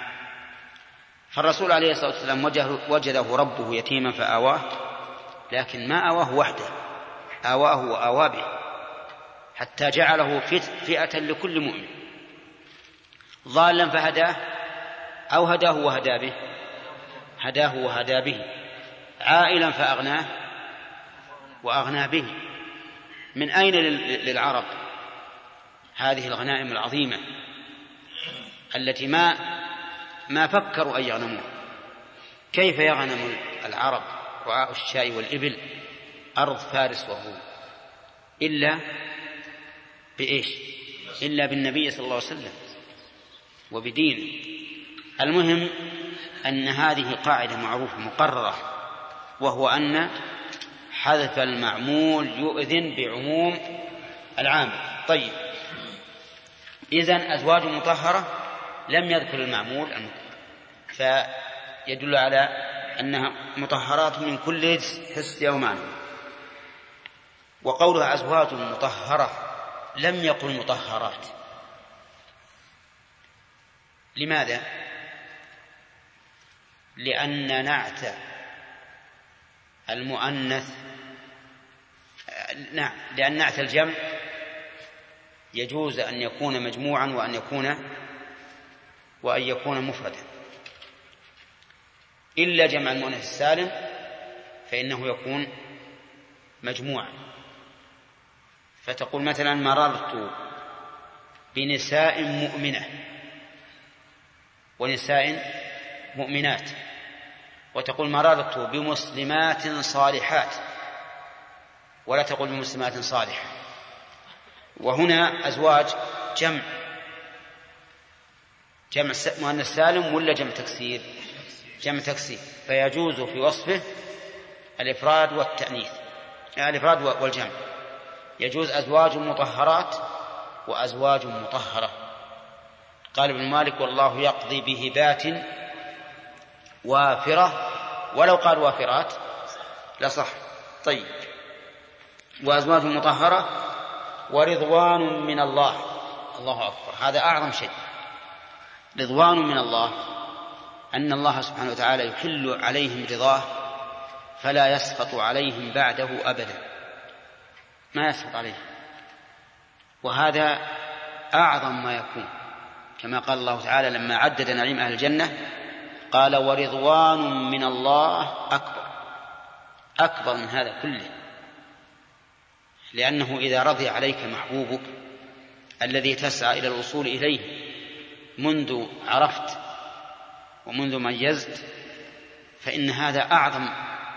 [SPEAKER 2] فالرسول عليه الصلاة والسلام وجده ربه يتيما فآواه لكن ما آواه وحده آواه وآوى به حتى جعله فئة لكل مؤمن. ضالا فهداه أو هداه وهدى به هداه وهدى به. عائلا فأغناه وأغنى به. من أين للعرب هذه الغنائم العظيمة التي ما ما فكروا أن يغنموها؟ كيف يغنم العرب رعاء الشاء والإبل أرض فارس والروم إلا بإيش؟ إلا بالنبي صلى الله عليه وسلم وبدينه المهم أن هذه قاعدة معروفة مقررة وهو أن حذف المعمول يؤذن بعموم العام. طيب. إذن أزواج مطهرة لم يذكر المعمول فيدل على أنها مطهرات من كل حس يومان. وقولها أزواج مطهرة لم يقل مطهرات. لماذا؟ لأن نعت المؤنث نعم لأن نعت الجمع يجوز أن يكون مجموعا وأن يكون وأن يكون مفردا. إلا جمع المؤنث السالم فإنه يكون مجموعا. فتقول مثلا مررت بنساء مؤمنة ونساء مؤمنات وتقول مررت بمسلمات صالحات ولا تقول بمسلمات صالحة. وهنا أزواج جمع. جمع مؤنث سالم ولا جمع تكسير؟ جمع تكسير. فيجوز في وصفه الإفراد والتأنيث. يعني الإفراد والجمع. يجوز أزواج مطهرات وأزواج مطهرة. قال ابن مالك والله يقضي بهبات وافرة. ولو قال وافرات لصح. طيب. وأزواج مطهرة ورضوان من الله. الله أكبر. هذا أعظم شيء. رضوان من الله. أن الله سبحانه وتعالى يحل عليهم رضاه فلا يسخط عليهم بعده أبدا. ما يسخط عليهم. وهذا أعظم ما يكون. كما قال الله تعالى لما عدد نعيم أهل الجنة قال ورضوان من الله أكبر. أكبر من هذا كله. لأنه إذا رضي عليك محبوبك الذي تسعى إلى الوصول إليه منذ عرفت ومنذ ميزت فإن هذا أعظم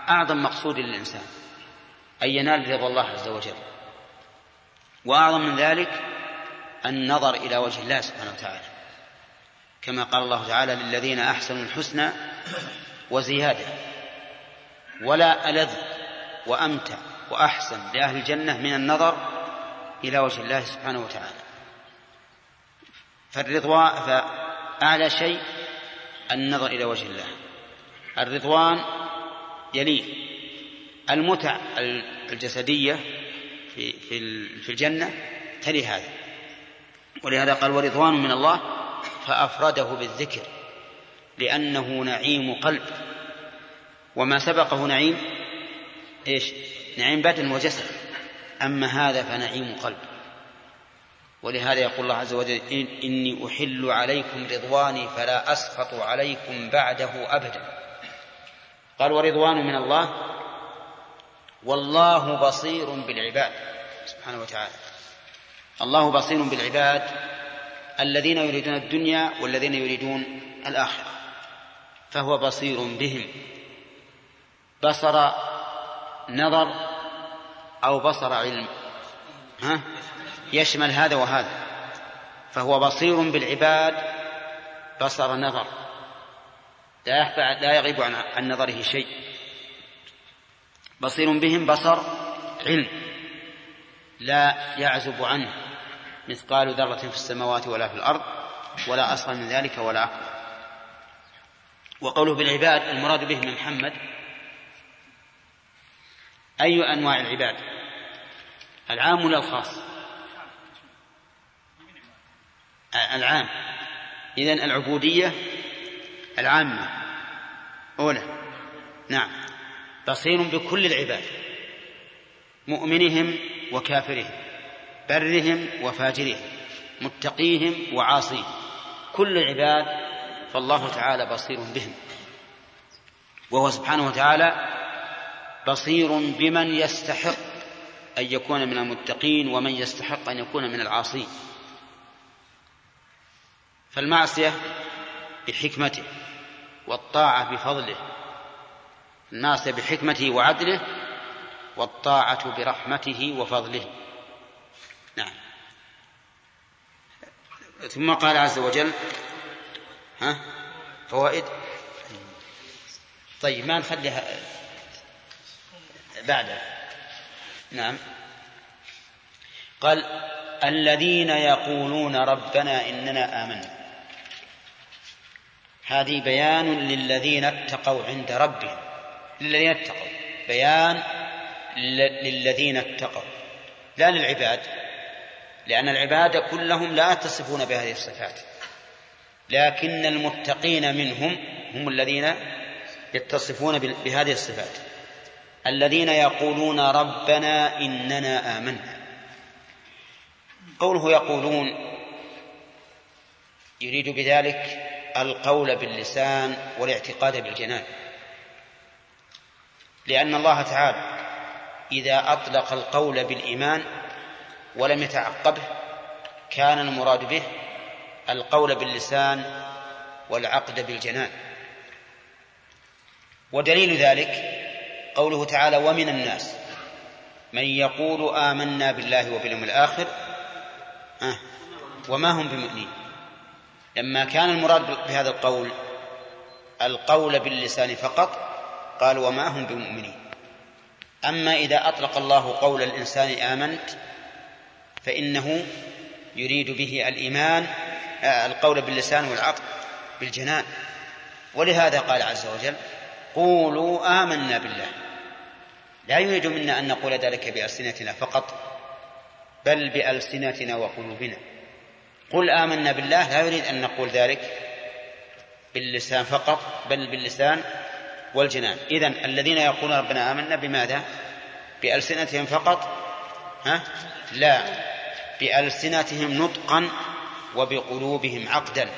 [SPEAKER 2] أعظم مقصود للإنسان أن ينال رضا الله عز وجل. وأعظم من ذلك النظر إلى وجه الله سبحانه وتعالى. كما قال الله تعالى للذين أحسنوا الحسنى وزيادة ولا ألذ وأمتع. وأحسن لأهل الجنة من النظر إلى وجه الله سبحانه وتعالى. فالرضوان فأعلى شيء النظر إلى وجه الله. الرضوان يليه. المتع الجسدية في في في الجنة تلي هذا. ولهذا قال ورضوان من الله فأفرده بالذكر لأنه نعيم قلب. وما سبقه نعيم إيش؟ نعيم بدن وجسد. أما هذا فنعيم قلب. ولهذا يقول الله عز وجل إني أحل عليكم رضواني فلا أسخط عليكم بعده أبدا. قال ورضوان من الله؟ والله بصير بالعباد. سبحانه وتعالى. الله بصير بالعباد الذين يريدون الدنيا والذين يريدون الآخرة. فهو بصير بهم. بصر نظر أو بصر علم. ها؟ يشمل هذا وهذا. فهو بصير بالعباد بصر نظر. لا يخفى لا يغيب عن عن نظره شيء. بصير بهم بصر علم. لا يعزب عنه مثقال ذرة في السماوات ولا في الأرض ولا أصغر من ذلك ولا أكبر. وقوله بالعباد المراد به من محمد أي أنواع العباد؟ العام ولا الخاص؟ العام. إذن العبودية العامة. أولى. نعم. بصير بكل العباد. مؤمنهم وكافرهم. برهم وفاجرهم. متقيهم وعاصيهم. كل العباد فالله تعالى بصير بهم. وهو سبحانه وتعالى بصير بمن يستحق أن يكون من المتقين ومن يستحق أن يكون من العاصين فالمعصية بحكمته والطاعة بفضله الناصية بحكمته وعدله والطاعة برحمته وفضله. نعم. ثم قال عز وجل ها؟ فوائد. طيب ما نخليها بعد. نعم. قال الذين يقولون ربنا إننا آمنا. هذه بيان للذين اتقوا عند ربهم. للذين اتقوا. بيان للذين اتقوا. لا للعباد. لأن العباد كلهم لا يتصفون بهذه الصفات. لكن المتقين منهم هم الذين يتصفون بهذه الصفات. الذين يقولون ربنا إننا آمنا. قوله يقولون يريد بذلك القول باللسان والاعتقاد بالجنان. لأن الله تعالى إذا أطلق القول بالإيمان ولم يتعقبه كان المراد به القول باللسان والعقد بالجنان. ودليل ذلك قوله تعالى ومن الناس. من يقول آمنا بالله وباليوم الآخر آه وما هم بمؤمنين. لما كان المراد بهذا القول القول باللسان فقط قال وما هم بمؤمنين. أما إذا أطلق الله قول الإنسان آمنت فإنه يريد به الإيمان آه، القول باللسان والعقل بالجنان. ولهذا قال عز وجل قولوا آمنا بالله. لا يريد منا أن نقول ذلك بألسنتنا فقط بل بألسنتنا وقلوبنا. قل آمنا بالله لا يريد أن نقول ذلك باللسان فقط بل باللسان والجنان. إذن الذين يقولون ربنا آمنا بماذا؟ بألسنتهم فقط ها؟ لا بألسنتهم نطقا وبقلوبهم عقدا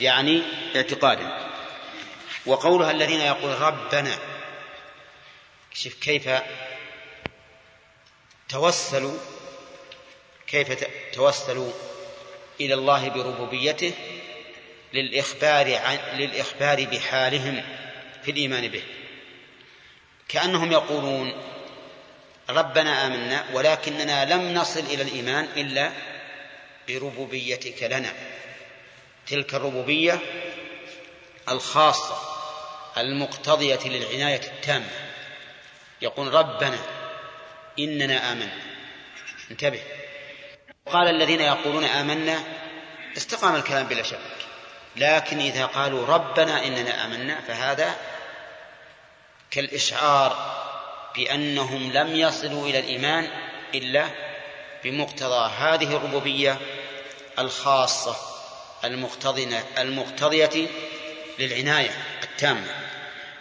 [SPEAKER 2] يعني اعتقادا. وقولها الذين يقول ربنا شوف كيف توسلوا كيف توسلوا إلى الله بربوبيته للإخبار عن للإخبار بحالهم في الإيمان به. كأنهم يقولون ربنا آمنا ولكننا لم نصل إلى الإيمان إلا بربوبيتك لنا. تلك الربوبية الخاصة المقتضية للعناية التامة. يقول ربنا إننا آمنا. انتبه. قال الذين يقولون آمنا استقام الكلام بلا شك. لكن إذا قالوا ربنا إننا آمنا فهذا كالإشعار بأنهم لم يصلوا إلى الإيمان إلا بمقتضى هذه الربوبية الخاصة المقتضية للعناية التامة.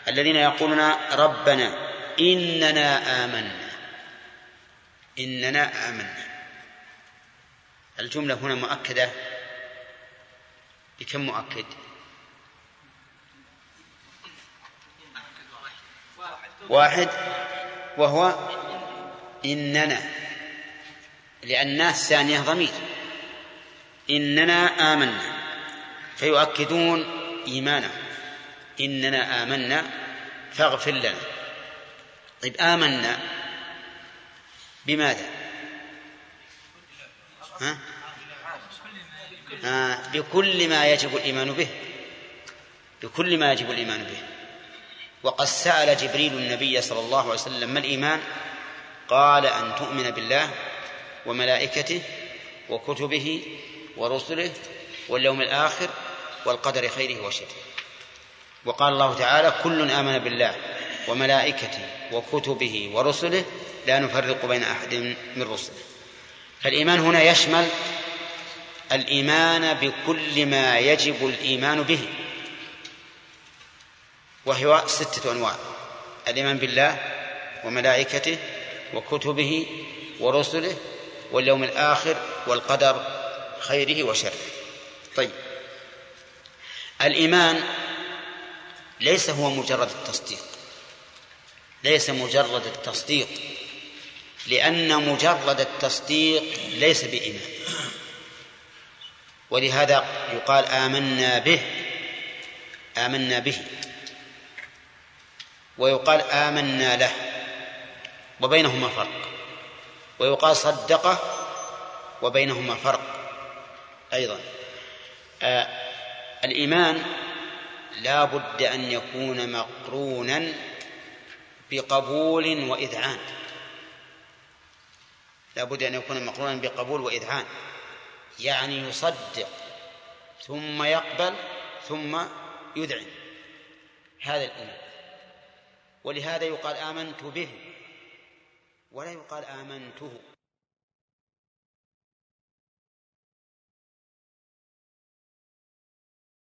[SPEAKER 2] الذين يقولون ربنا إننا آمنا. إننا آمنا. الجملة هنا مؤكدة؟ بكم مؤكد؟ واحد. وهو إننا. لأن الثانية ضمير. إننا آمنا. فيؤكدون إيمانه إننا آمنا فاغفر لنا. طيب آمنا. بماذا؟ ها؟ آه بكل ما يجب الإيمان به. بكل ما يجب الإيمان به. وقد سأل جبريل النبي صلى الله عليه وسلم ما الإيمان؟ قال أن تؤمن بالله وملائكته وكتبه ورسله واليوم الآخر والقدر خيره وشره. وقال الله تعالى كل آمن بالله. وملائكته وكتبه ورسله لا نفرق بين أحد من رسله. فالإيمان هنا يشمل الإيمان بكل ما يجب الإيمان به وهي ستة أنواع الإيمان بالله وملائكته وكتبه ورسله واليوم الآخر والقدر خيره وشره. طيب الإيمان ليس هو مجرد التصديق ليس مجرد التصديق لأن مجرد التصديق ليس بإيمان. ولهذا يقال آمنا به آمنا به. ويقال آمنا له وبينهما فرق. ويقال صدقه وبينهما فرق أيضا. آه الإيمان لا بد أن يكون مقرونا بقبول وإذعان. لا بد أن يكون مقرونا بقبول وإذعان. يعني يصدق ثم يقبل ثم يذعن. هذا الإيمان. ولهذا يقال آمنت به ولا يقال آمنته.